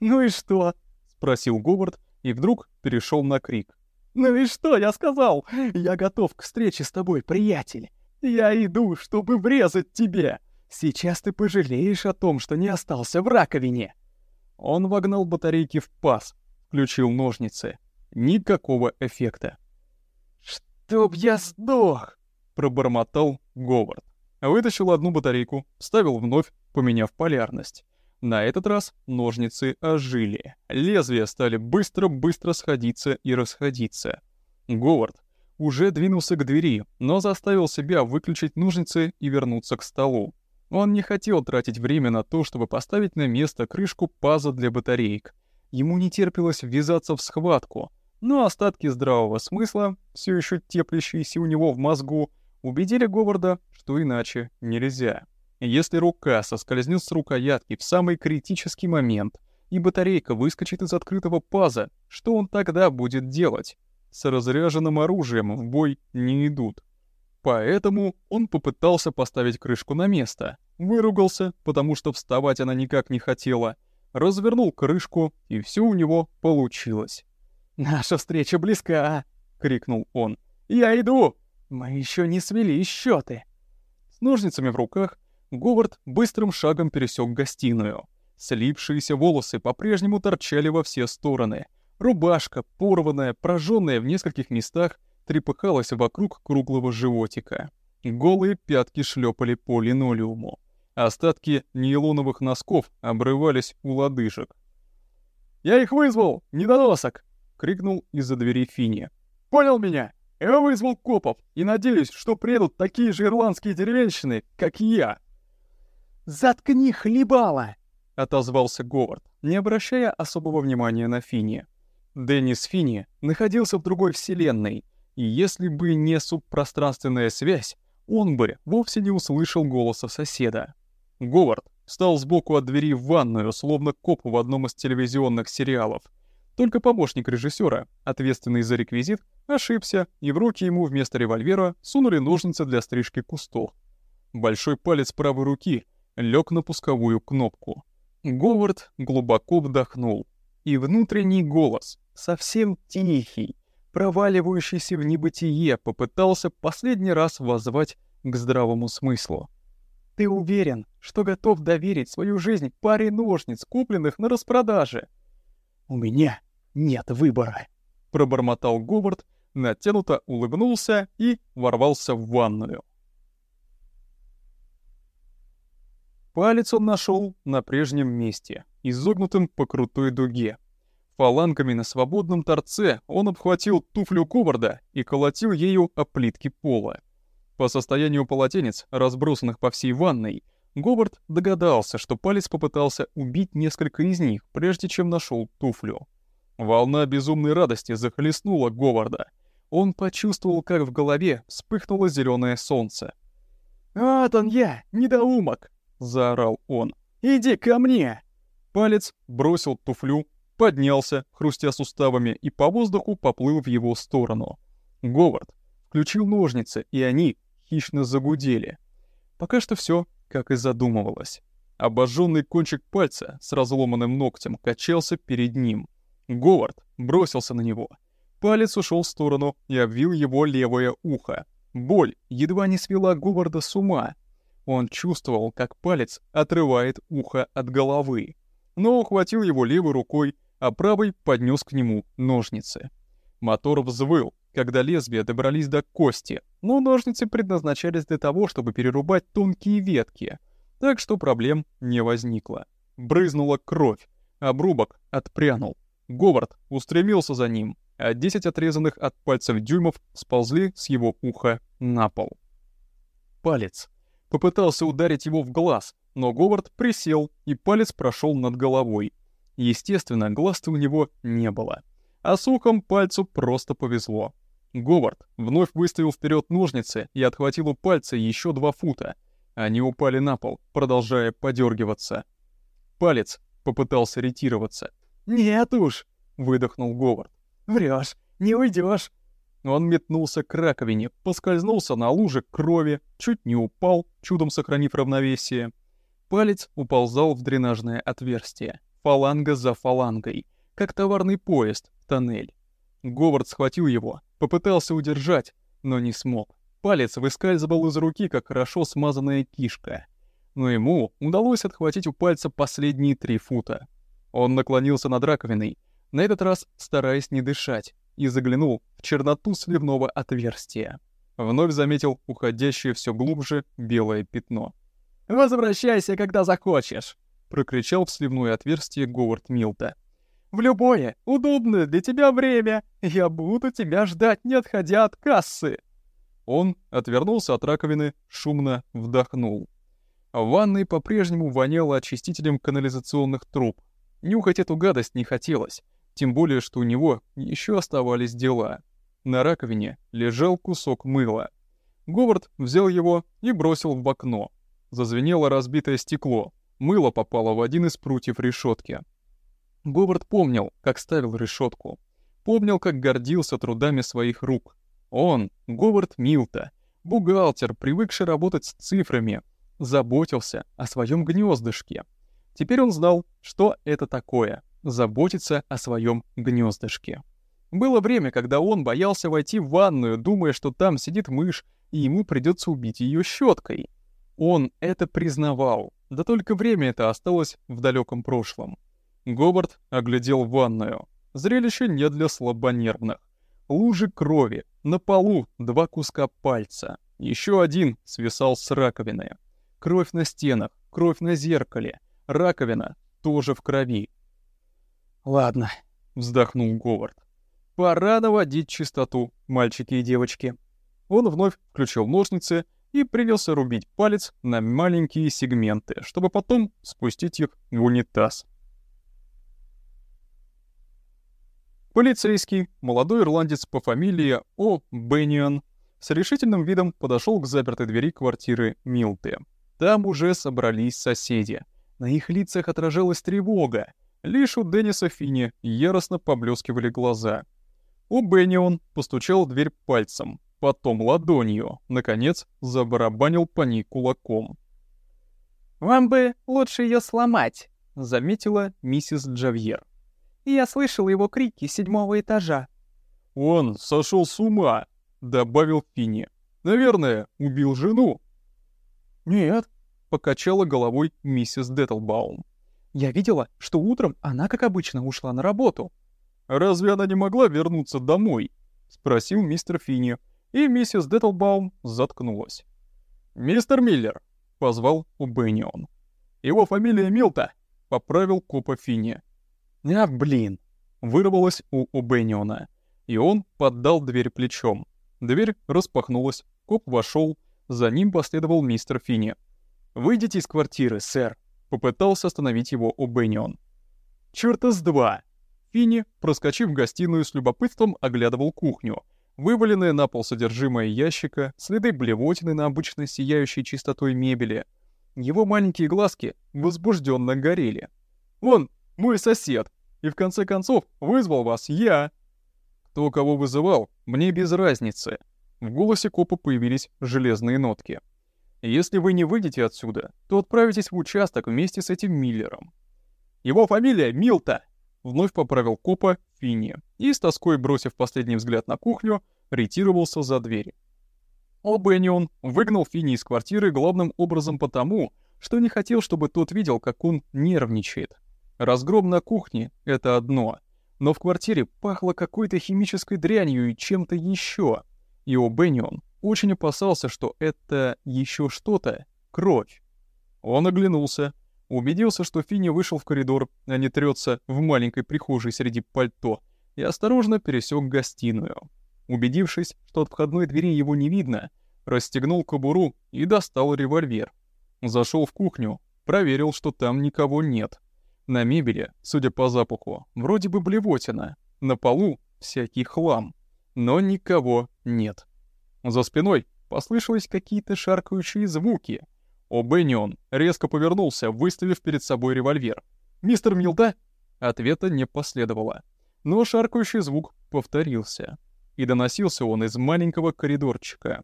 «Ну и что?»
— спросил Говард, и вдруг перешел на крик.
«Ну и что я сказал? Я готов к встрече с тобой, приятель. Я иду, чтобы врезать тебе. Сейчас ты пожалеешь о том, что не остался в раковине».
Он вогнал батарейки в паз, включил ножницы. Никакого эффекта.
«Чтоб я сдох!»
— пробормотал Говард. Вытащил одну батарейку, вставил вновь, поменяв полярность. На этот раз ножницы ожили. Лезвия стали быстро-быстро сходиться и расходиться. Говард уже двинулся к двери, но заставил себя выключить ножницы и вернуться к столу. Он не хотел тратить время на то, чтобы поставить на место крышку паза для батареек. Ему не терпелось ввязаться в схватку, но остатки здравого смысла, все еще теплящиеся у него в мозгу, убедили Говарда, что иначе нельзя. Если рука соскользнет с рукоятки в самый критический момент, и батарейка выскочит из открытого паза, что он тогда будет делать? С разряженным оружием в бой не идут. Поэтому он попытался поставить крышку на место, выругался, потому что вставать она никак не хотела, развернул крышку, и все у него получилось.
«Наша встреча близка!» — крикнул он.
«Я иду!
Мы еще не свели счеты!»
С ножницами в руках Говард быстрым шагом пересек гостиную. Слипшиеся волосы по-прежнему торчали во все стороны. Рубашка, порванная, прожженная в нескольких местах, трепыхалась вокруг круглого животика. Голые пятки шлепали по линолеуму. Остатки нейлоновых носков обрывались у лодыжек.
«Я их вызвал, недоносок!» — крикнул из-за двери Финни. «Понял меня? Я вызвал копов и надеюсь, что приедут такие же ирландские деревенщины, как я!» «Заткни хлебала!» — отозвался Говард, не обращая особого внимания на Финни.
Деннис Финни находился в другой вселенной, и если бы не субпространственная связь, он бы вовсе не услышал голоса соседа. Говард встал сбоку от двери в ванную, словно коп в одном из телевизионных сериалов. Только помощник режиссера, ответственный за реквизит, ошибся, и в руки ему вместо револьвера сунули ножницы для стрижки кустов. Большой палец правой руки лег на пусковую кнопку. Говард глубоко вдохнул, и внутренний голос, совсем тихий, проваливающийся в небытие, попытался последний раз воззвать к здравому смыслу.
«Ты уверен, что готов доверить свою жизнь паре ножниц, купленных на распродаже?»
«У меня нет выбора», — пробормотал Говард, натянуто улыбнулся и ворвался в ванную. Палец он нашел на прежнем месте, изогнутым по крутой дуге. Фалангами на свободном торце он обхватил туфлю Говарда и колотил ею о плитки пола. По состоянию полотенец, разбросанных по всей ванной, Говард догадался, что палец попытался убить несколько из них, прежде чем нашел туфлю. Волна безумной радости захлестнула Говарда. Он почувствовал, как в голове вспыхнуло зеленое солнце.
«Вот он я, недоумок!»
Заорал он.
«Иди ко мне!»
Палец бросил туфлю, поднялся, хрустя суставами, и по воздуху поплыл в его сторону. Говард включил ножницы, и они хищно загудели. Пока что все, как и задумывалось. Обожженный кончик пальца с разломанным ногтем качался перед ним. Говард бросился на него. Палец ушел в сторону и обвил его левое ухо. Боль едва не свела Говарда с ума, он чувствовал, как палец отрывает ухо от головы, но ухватил его левой рукой, а правой поднес к нему ножницы. Мотор взвыл, когда лезвия добрались до кости, но ножницы предназначались для того, чтобы перерубать тонкие ветки, так что проблем не возникло. Брызнула кровь, обрубок отпрянул. Говард устремился за ним, а 10 отрезанных от пальцев дюймов сползли с его уха на пол. Палец. Попытался ударить его в глаз, но Говард присел, и палец прошел над головой. Естественно, глаз-то у него не было. А с ухом пальцу просто повезло. Говард вновь выставил вперед ножницы и отхватил у пальца еще два фута. Они упали на пол, продолжая подергиваться. Палец попытался ретироваться.
«Нет уж!» — выдохнул Говард. «Врёшь, не уйдёшь!»
Он метнулся к раковине, поскользнулся на луже крови, чуть не упал, чудом сохранив равновесие. Палец уползал в дренажное отверстие, фаланга за фалангой, как товарный поезд в тоннель. Говард схватил его, попытался удержать, но не смог. Палец выскальзывал из руки, как хорошо смазанная кишка. Но ему удалось отхватить у пальца последние три фута. Он наклонился над раковиной, на этот раз стараясь не дышать, и заглянул черноту сливного отверстия. Вновь заметил уходящее все глубже белое пятно.
«Возвращайся, когда захочешь!» — прокричал в сливное отверстие Говард Милта. «В любое, удобное для тебя время! Я буду тебя ждать, не отходя от кассы!»
Он отвернулся от раковины, шумно вдохнул. В ванной по-прежнему воняло очистителем канализационных труб. Нюхать эту гадость не хотелось, тем более, что у него еще оставались дела. На раковине лежал кусок мыла. Говард взял его и бросил в окно. Зазвенело разбитое стекло. Мыло попало в один из прутьев решетки. Говард помнил, как ставил решетку. Помнил, как гордился трудами своих рук. Он, Говард Милта, бухгалтер, привыкший работать с цифрами, заботился о своем гнездышке. Теперь он знал, что это такое — заботиться о своем гнездышке. Было время, когда он боялся войти в ванную, думая, что там сидит мышь, и ему придется убить ее щеткой. Он это признавал, да только время это осталось в далеком прошлом. Говард оглядел ванную. Зрелище не для слабонервных. Лужи крови, на полу два куска пальца. Еще один свисал с раковины. Кровь на стенах, кровь на зеркале. Раковина тоже в крови.
«Ладно», — вздохнул Говард. «Пора наводить чистоту, мальчики и девочки».
Он вновь включил ножницы и принялся рубить палец на маленькие сегменты, чтобы потом спустить их в унитаз. Полицейский, молодой ирландец по фамилии О. Беннион, с решительным видом подошел к запертой двери квартиры Милты. Там уже собрались соседи. На их лицах отражалась тревога. Лишь у Денниса Фини яростно поблескивали глаза. У Беннион постучал в дверь пальцем, потом ладонью, наконец забарабанил по ней кулаком.
«Вам бы лучше ее сломать», — заметила миссис Джавьер. Я слышал его крики седьмого этажа.
«Он сошел с ума», — добавил Финни. «Наверное, убил жену».
«Нет», —
покачала головой миссис Деттлбаум.
«Я видела, что утром она, как обычно, ушла на работу».
«Разве она не могла вернуться домой?» — спросил мистер Финни, и миссис Деттлбаум заткнулась. «Мистер Миллер», — позвал Убэнион. «Его фамилия Милта», — поправил копа Финни.
«А, блин!»
— вырвалось у Убэниона, и он поддал дверь плечом. Дверь распахнулась, коп вошел, за ним последовал мистер Финни. «Выйдите из квартиры, сэр!» — попытался остановить его Убэнион. «Чёрта с два!» Финни, проскочив в гостиную с любопытством, оглядывал кухню. Вываленное на пол содержимое ящика, следы блевотины на обычно сияющей чистотой мебели. Его маленькие глазки возбужденно горели. «Вон, мой сосед, и в конце концов вызвал вас я. Кто кого вызывал, мне без разницы. В голосе копа появились железные нотки. Если вы не выйдете отсюда, то отправитесь в участок вместе с этим Миллером. Его фамилия Милта, вновь поправил копа Финни и, с тоской бросив последний взгляд на кухню, ретировался за дверь. О'Беннион выгнал Финни из квартиры главным образом потому, что не хотел, чтобы тот видел, как он нервничает. Разгром на кухне — это одно, но в квартире пахло какой-то химической дрянью и чем-то еще. И О'Беннион очень опасался, что это еще что-то — кровь. Он оглянулся, убедился, что Финни вышел в коридор, а не трется в маленькой прихожей среди пальто, и осторожно пересек гостиную. Убедившись, что от входной двери его не видно, расстегнул кобуру и достал револьвер. Зашел в кухню, проверил, что там никого нет. На мебели, судя по запаху, вроде бы блевотина. На полу всякий хлам. Но никого нет. За спиной послышались какие-то шаркающие звуки. О'Беннион резко повернулся, выставив перед собой револьвер. «Мистер Милда?» Ответа не последовало. Но шаркающий звук повторился. И доносился он из маленького коридорчика.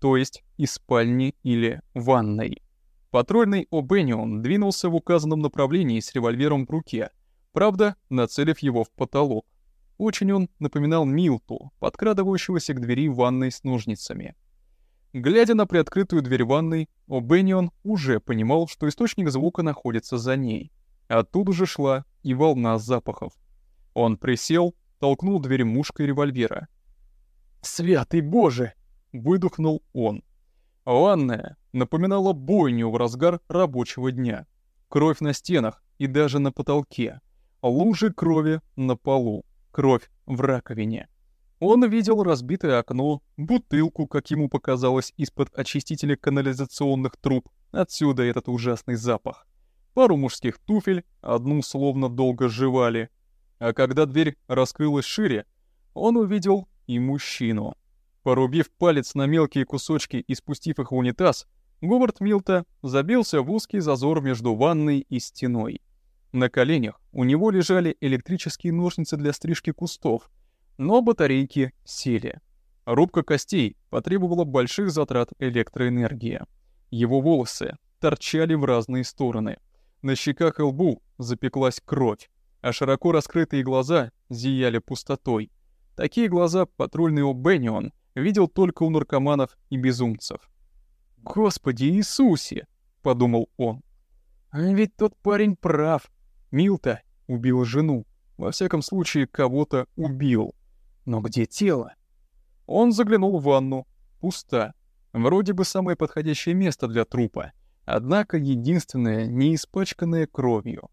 То есть из спальни или ванной. Патрульный О'Беннион двинулся в указанном направлении с револьвером в руке, правда, нацелив его в потолок. Очень он напоминал Милту, подкрадывающегося к двери ванной с ножницами. Глядя на приоткрытую дверь ванной, О'Беннион уже понимал, что источник звука находится за ней. Оттуда же шла и волна запахов. Он присел, толкнул дверь мушкой револьвера. «Святый Боже!» — выдохнул он. Ванная напоминала бойню в разгар рабочего дня. Кровь на стенах и даже на потолке. Лужи крови на полу. Кровь в раковине. Он видел разбитое окно, бутылку, как ему показалось, из-под очистителя канализационных труб. Отсюда этот ужасный запах. Пару мужских туфель, одну словно долго жевали. А когда дверь раскрылась шире, он увидел и мужчину. Порубив палец на мелкие кусочки и спустив их в унитаз, Говард Милта забился в узкий зазор между ванной и стеной. На коленях у него лежали электрические ножницы для стрижки кустов, но батарейки сели. Рубка костей потребовала больших затрат электроэнергии. Его волосы торчали в разные стороны. На щеках и лбу запеклась кровь, а широко раскрытые глаза зияли пустотой. Такие глаза патрульный О'Беннион видел только у наркоманов и безумцев. «Господи Иисусе!» — подумал он. «А ведь тот парень прав. Милта убила жену. Во всяком случае, кого-то убил. Но где тело?» Он заглянул в ванну. Пуста. Вроде бы самое подходящее место для трупа. Однако единственное, не испачканное кровью.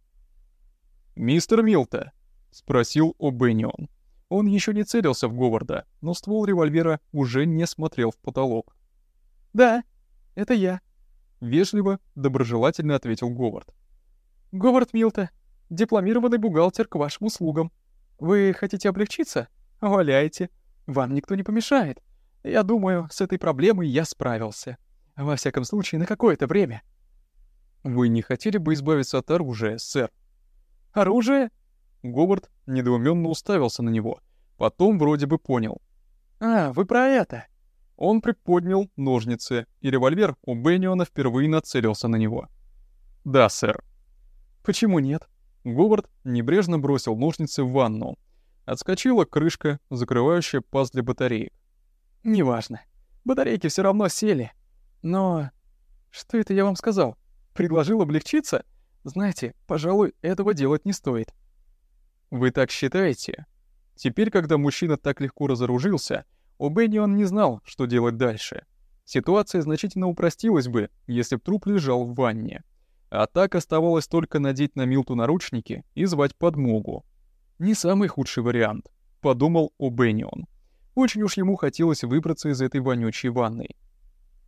«Мистер Милта?» — спросил О'Беннион. Он еще не целился в Говарда, но ствол револьвера уже не смотрел в потолок.
«Да, это я», —
вежливо, доброжелательно ответил Говард.
«Говард Милта, дипломированный бухгалтер к вашим услугам. Вы хотите облегчиться? Валяйте. Вам никто не помешает. Я думаю, с этой проблемой я справился. Во всяком случае, на какое-то время».
«Вы не хотели бы избавиться от оружия, сэр?»
«Оружие?»
Говард недоуменно уставился на него. Потом вроде бы понял.
«А, вы про это?»
Он приподнял ножницы, и револьвер у Бенниона впервые нацелился на него. «Да, сэр».
«Почему нет?»
Говард небрежно бросил ножницы в ванну. Отскочила крышка, закрывающая паз для батареек.
«Неважно. Батарейки все равно сели. Но... Что это я вам сказал? Предложил облегчиться? Знаете, пожалуй, этого делать не стоит».
«Вы так считаете?» Теперь, когда мужчина так легко разоружился, у Бенни он не знал, что делать дальше. Ситуация значительно упростилась бы, если б труп лежал в ванне. А так оставалось только надеть на Милту наручники и звать подмогу. Не самый худший вариант, подумал О'Беннион. Очень уж ему хотелось выбраться из этой вонючей ванной.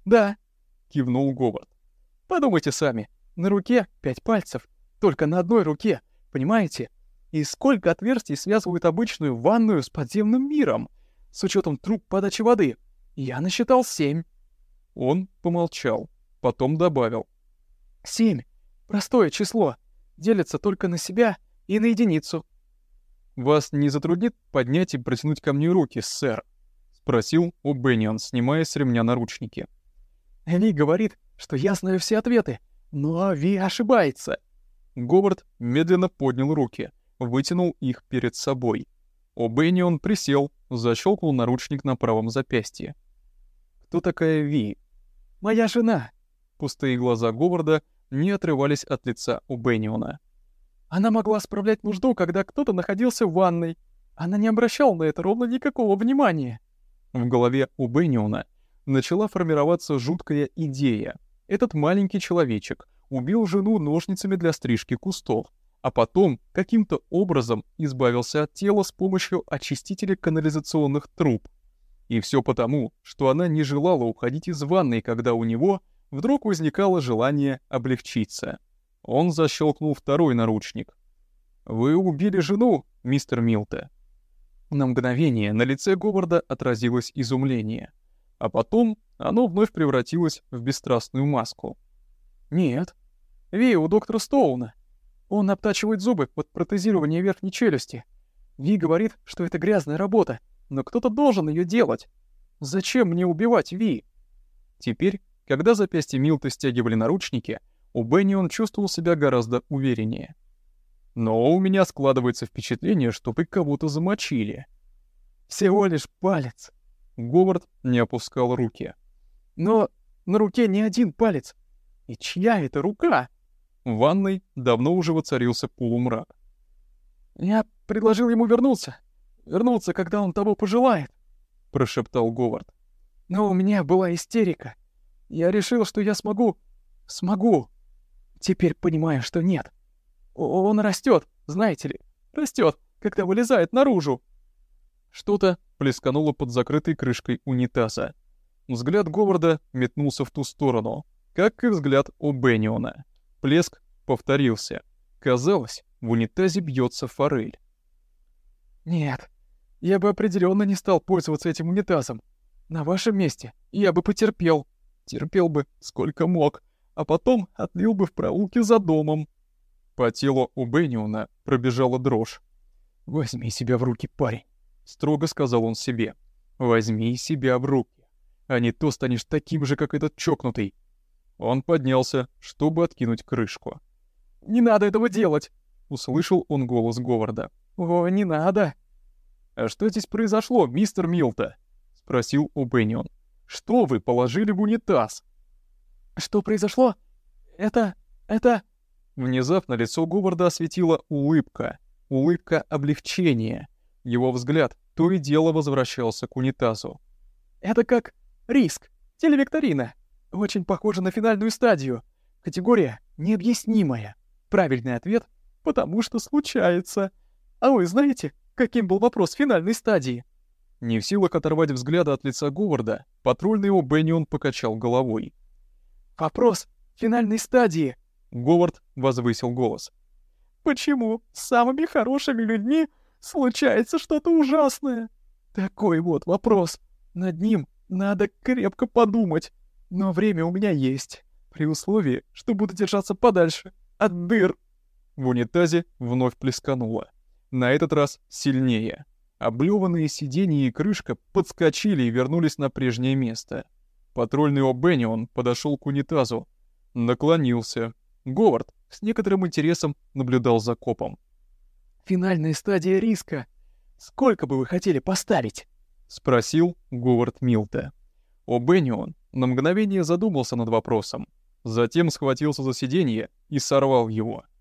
«Да», —
кивнул Говард.
«Подумайте сами. На руке пять пальцев. Только на одной руке, понимаете? И сколько отверстий связывают обычную ванную с подземным миром? С учетом труб подачи воды. Я насчитал семь.
Он помолчал, потом добавил.
Семь. Простое число. Делится только на себя и на единицу.
«Вас не затруднит поднять и протянуть ко мне руки, сэр?» — спросил О'Беннион, снимая с ремня наручники.
«Ви говорит, что я знаю все ответы, но Ви ошибается».
Говард медленно поднял руки вытянул их перед собой. О'Беннион присел, защелкнул наручник на правом запястье. «Кто такая Ви?»
«Моя жена!»
Пустые глаза Говарда не отрывались от лица О'Бенниона.
Она могла справлять нужду, когда кто-то находился в ванной. Она не обращала на это ровно никакого внимания.
В голове у Бенниона начала формироваться жуткая идея. Этот маленький человечек убил жену ножницами для стрижки кустов, а потом каким-то образом избавился от тела с помощью очистителя канализационных труб. И все потому, что она не желала уходить из ванной, когда у него вдруг возникало желание облегчиться. Он защелкнул второй наручник. «Вы убили жену, мистер Милте». На мгновение на лице Говарда отразилось изумление, а потом оно вновь превратилось в бесстрастную маску.
«Нет. Ви у доктора Стоуна. Он обтачивает зубы под протезирование верхней челюсти. Ви говорит, что это грязная работа, но кто-то должен ее делать. Зачем мне убивать Ви?»
Теперь, когда запястья Милта стягивали наручники, у Бенни он чувствовал себя гораздо увереннее. Но у меня складывается впечатление, что вы кого-то замочили.
Всего лишь палец.
Говард не опускал руки.
Но на руке не один палец. И чья это рука?
В ванной давно уже воцарился полумрак.
Я предложил ему вернуться. Вернуться, когда он того пожелает, прошептал Говард. Но у меня была истерика. Я решил, что я смогу... Смогу. Теперь понимаю, что нет. Он растет, знаете ли. Растет, когда вылезает наружу.
Что-то плескануло под закрытой крышкой унитаза. Взгляд Говарда метнулся в ту сторону, как и взгляд у Бенниона. Плеск повторился. Казалось, в унитазе бьется форель.
«Нет, я бы определенно не стал пользоваться этим унитазом. На вашем месте я бы потерпел. Терпел бы, сколько мог а потом отлил бы в проулке за домом.
По телу у Бенниона пробежала дрожь.
«Возьми себя в руки, парень», —
строго сказал он себе. «Возьми себя в руки, а не то станешь таким же, как этот чокнутый». Он поднялся, чтобы откинуть крышку.
«Не надо этого делать!»
— услышал он голос Говарда.
«О, не надо!»
«А что здесь произошло, мистер Милта?» — спросил у Беннион. «Что вы положили в унитаз?»
Что произошло? Это... это...»
Внезапно лицо Говарда осветила улыбка. Улыбка облегчения. Его взгляд то и дело возвращался к унитазу.
«Это как риск. Телевикторина. Очень похоже на финальную стадию. Категория необъяснимая. Правильный ответ — потому что случается. А вы знаете, каким был вопрос финальной стадии?»
Не в силах оторвать взгляда от лица Говарда, патрульный его Беннион покачал головой.
Вопрос финальной стадии.
Говард возвысил голос.
Почему с самыми хорошими людьми случается что-то ужасное? Такой вот вопрос. Над ним надо крепко подумать. Но время у меня есть. При условии, что буду держаться подальше от дыр.
В унитазе вновь плескануло. На этот раз сильнее. Облёванные сиденья и крышка подскочили и вернулись на прежнее место. Патрульный О'Беннион подошел к унитазу, наклонился. Говард с некоторым интересом наблюдал за копом.
«Финальная стадия риска. Сколько бы вы хотели поставить?»
— спросил Говард Милта. О'Беннион на мгновение задумался над вопросом, затем схватился за сиденье и сорвал его —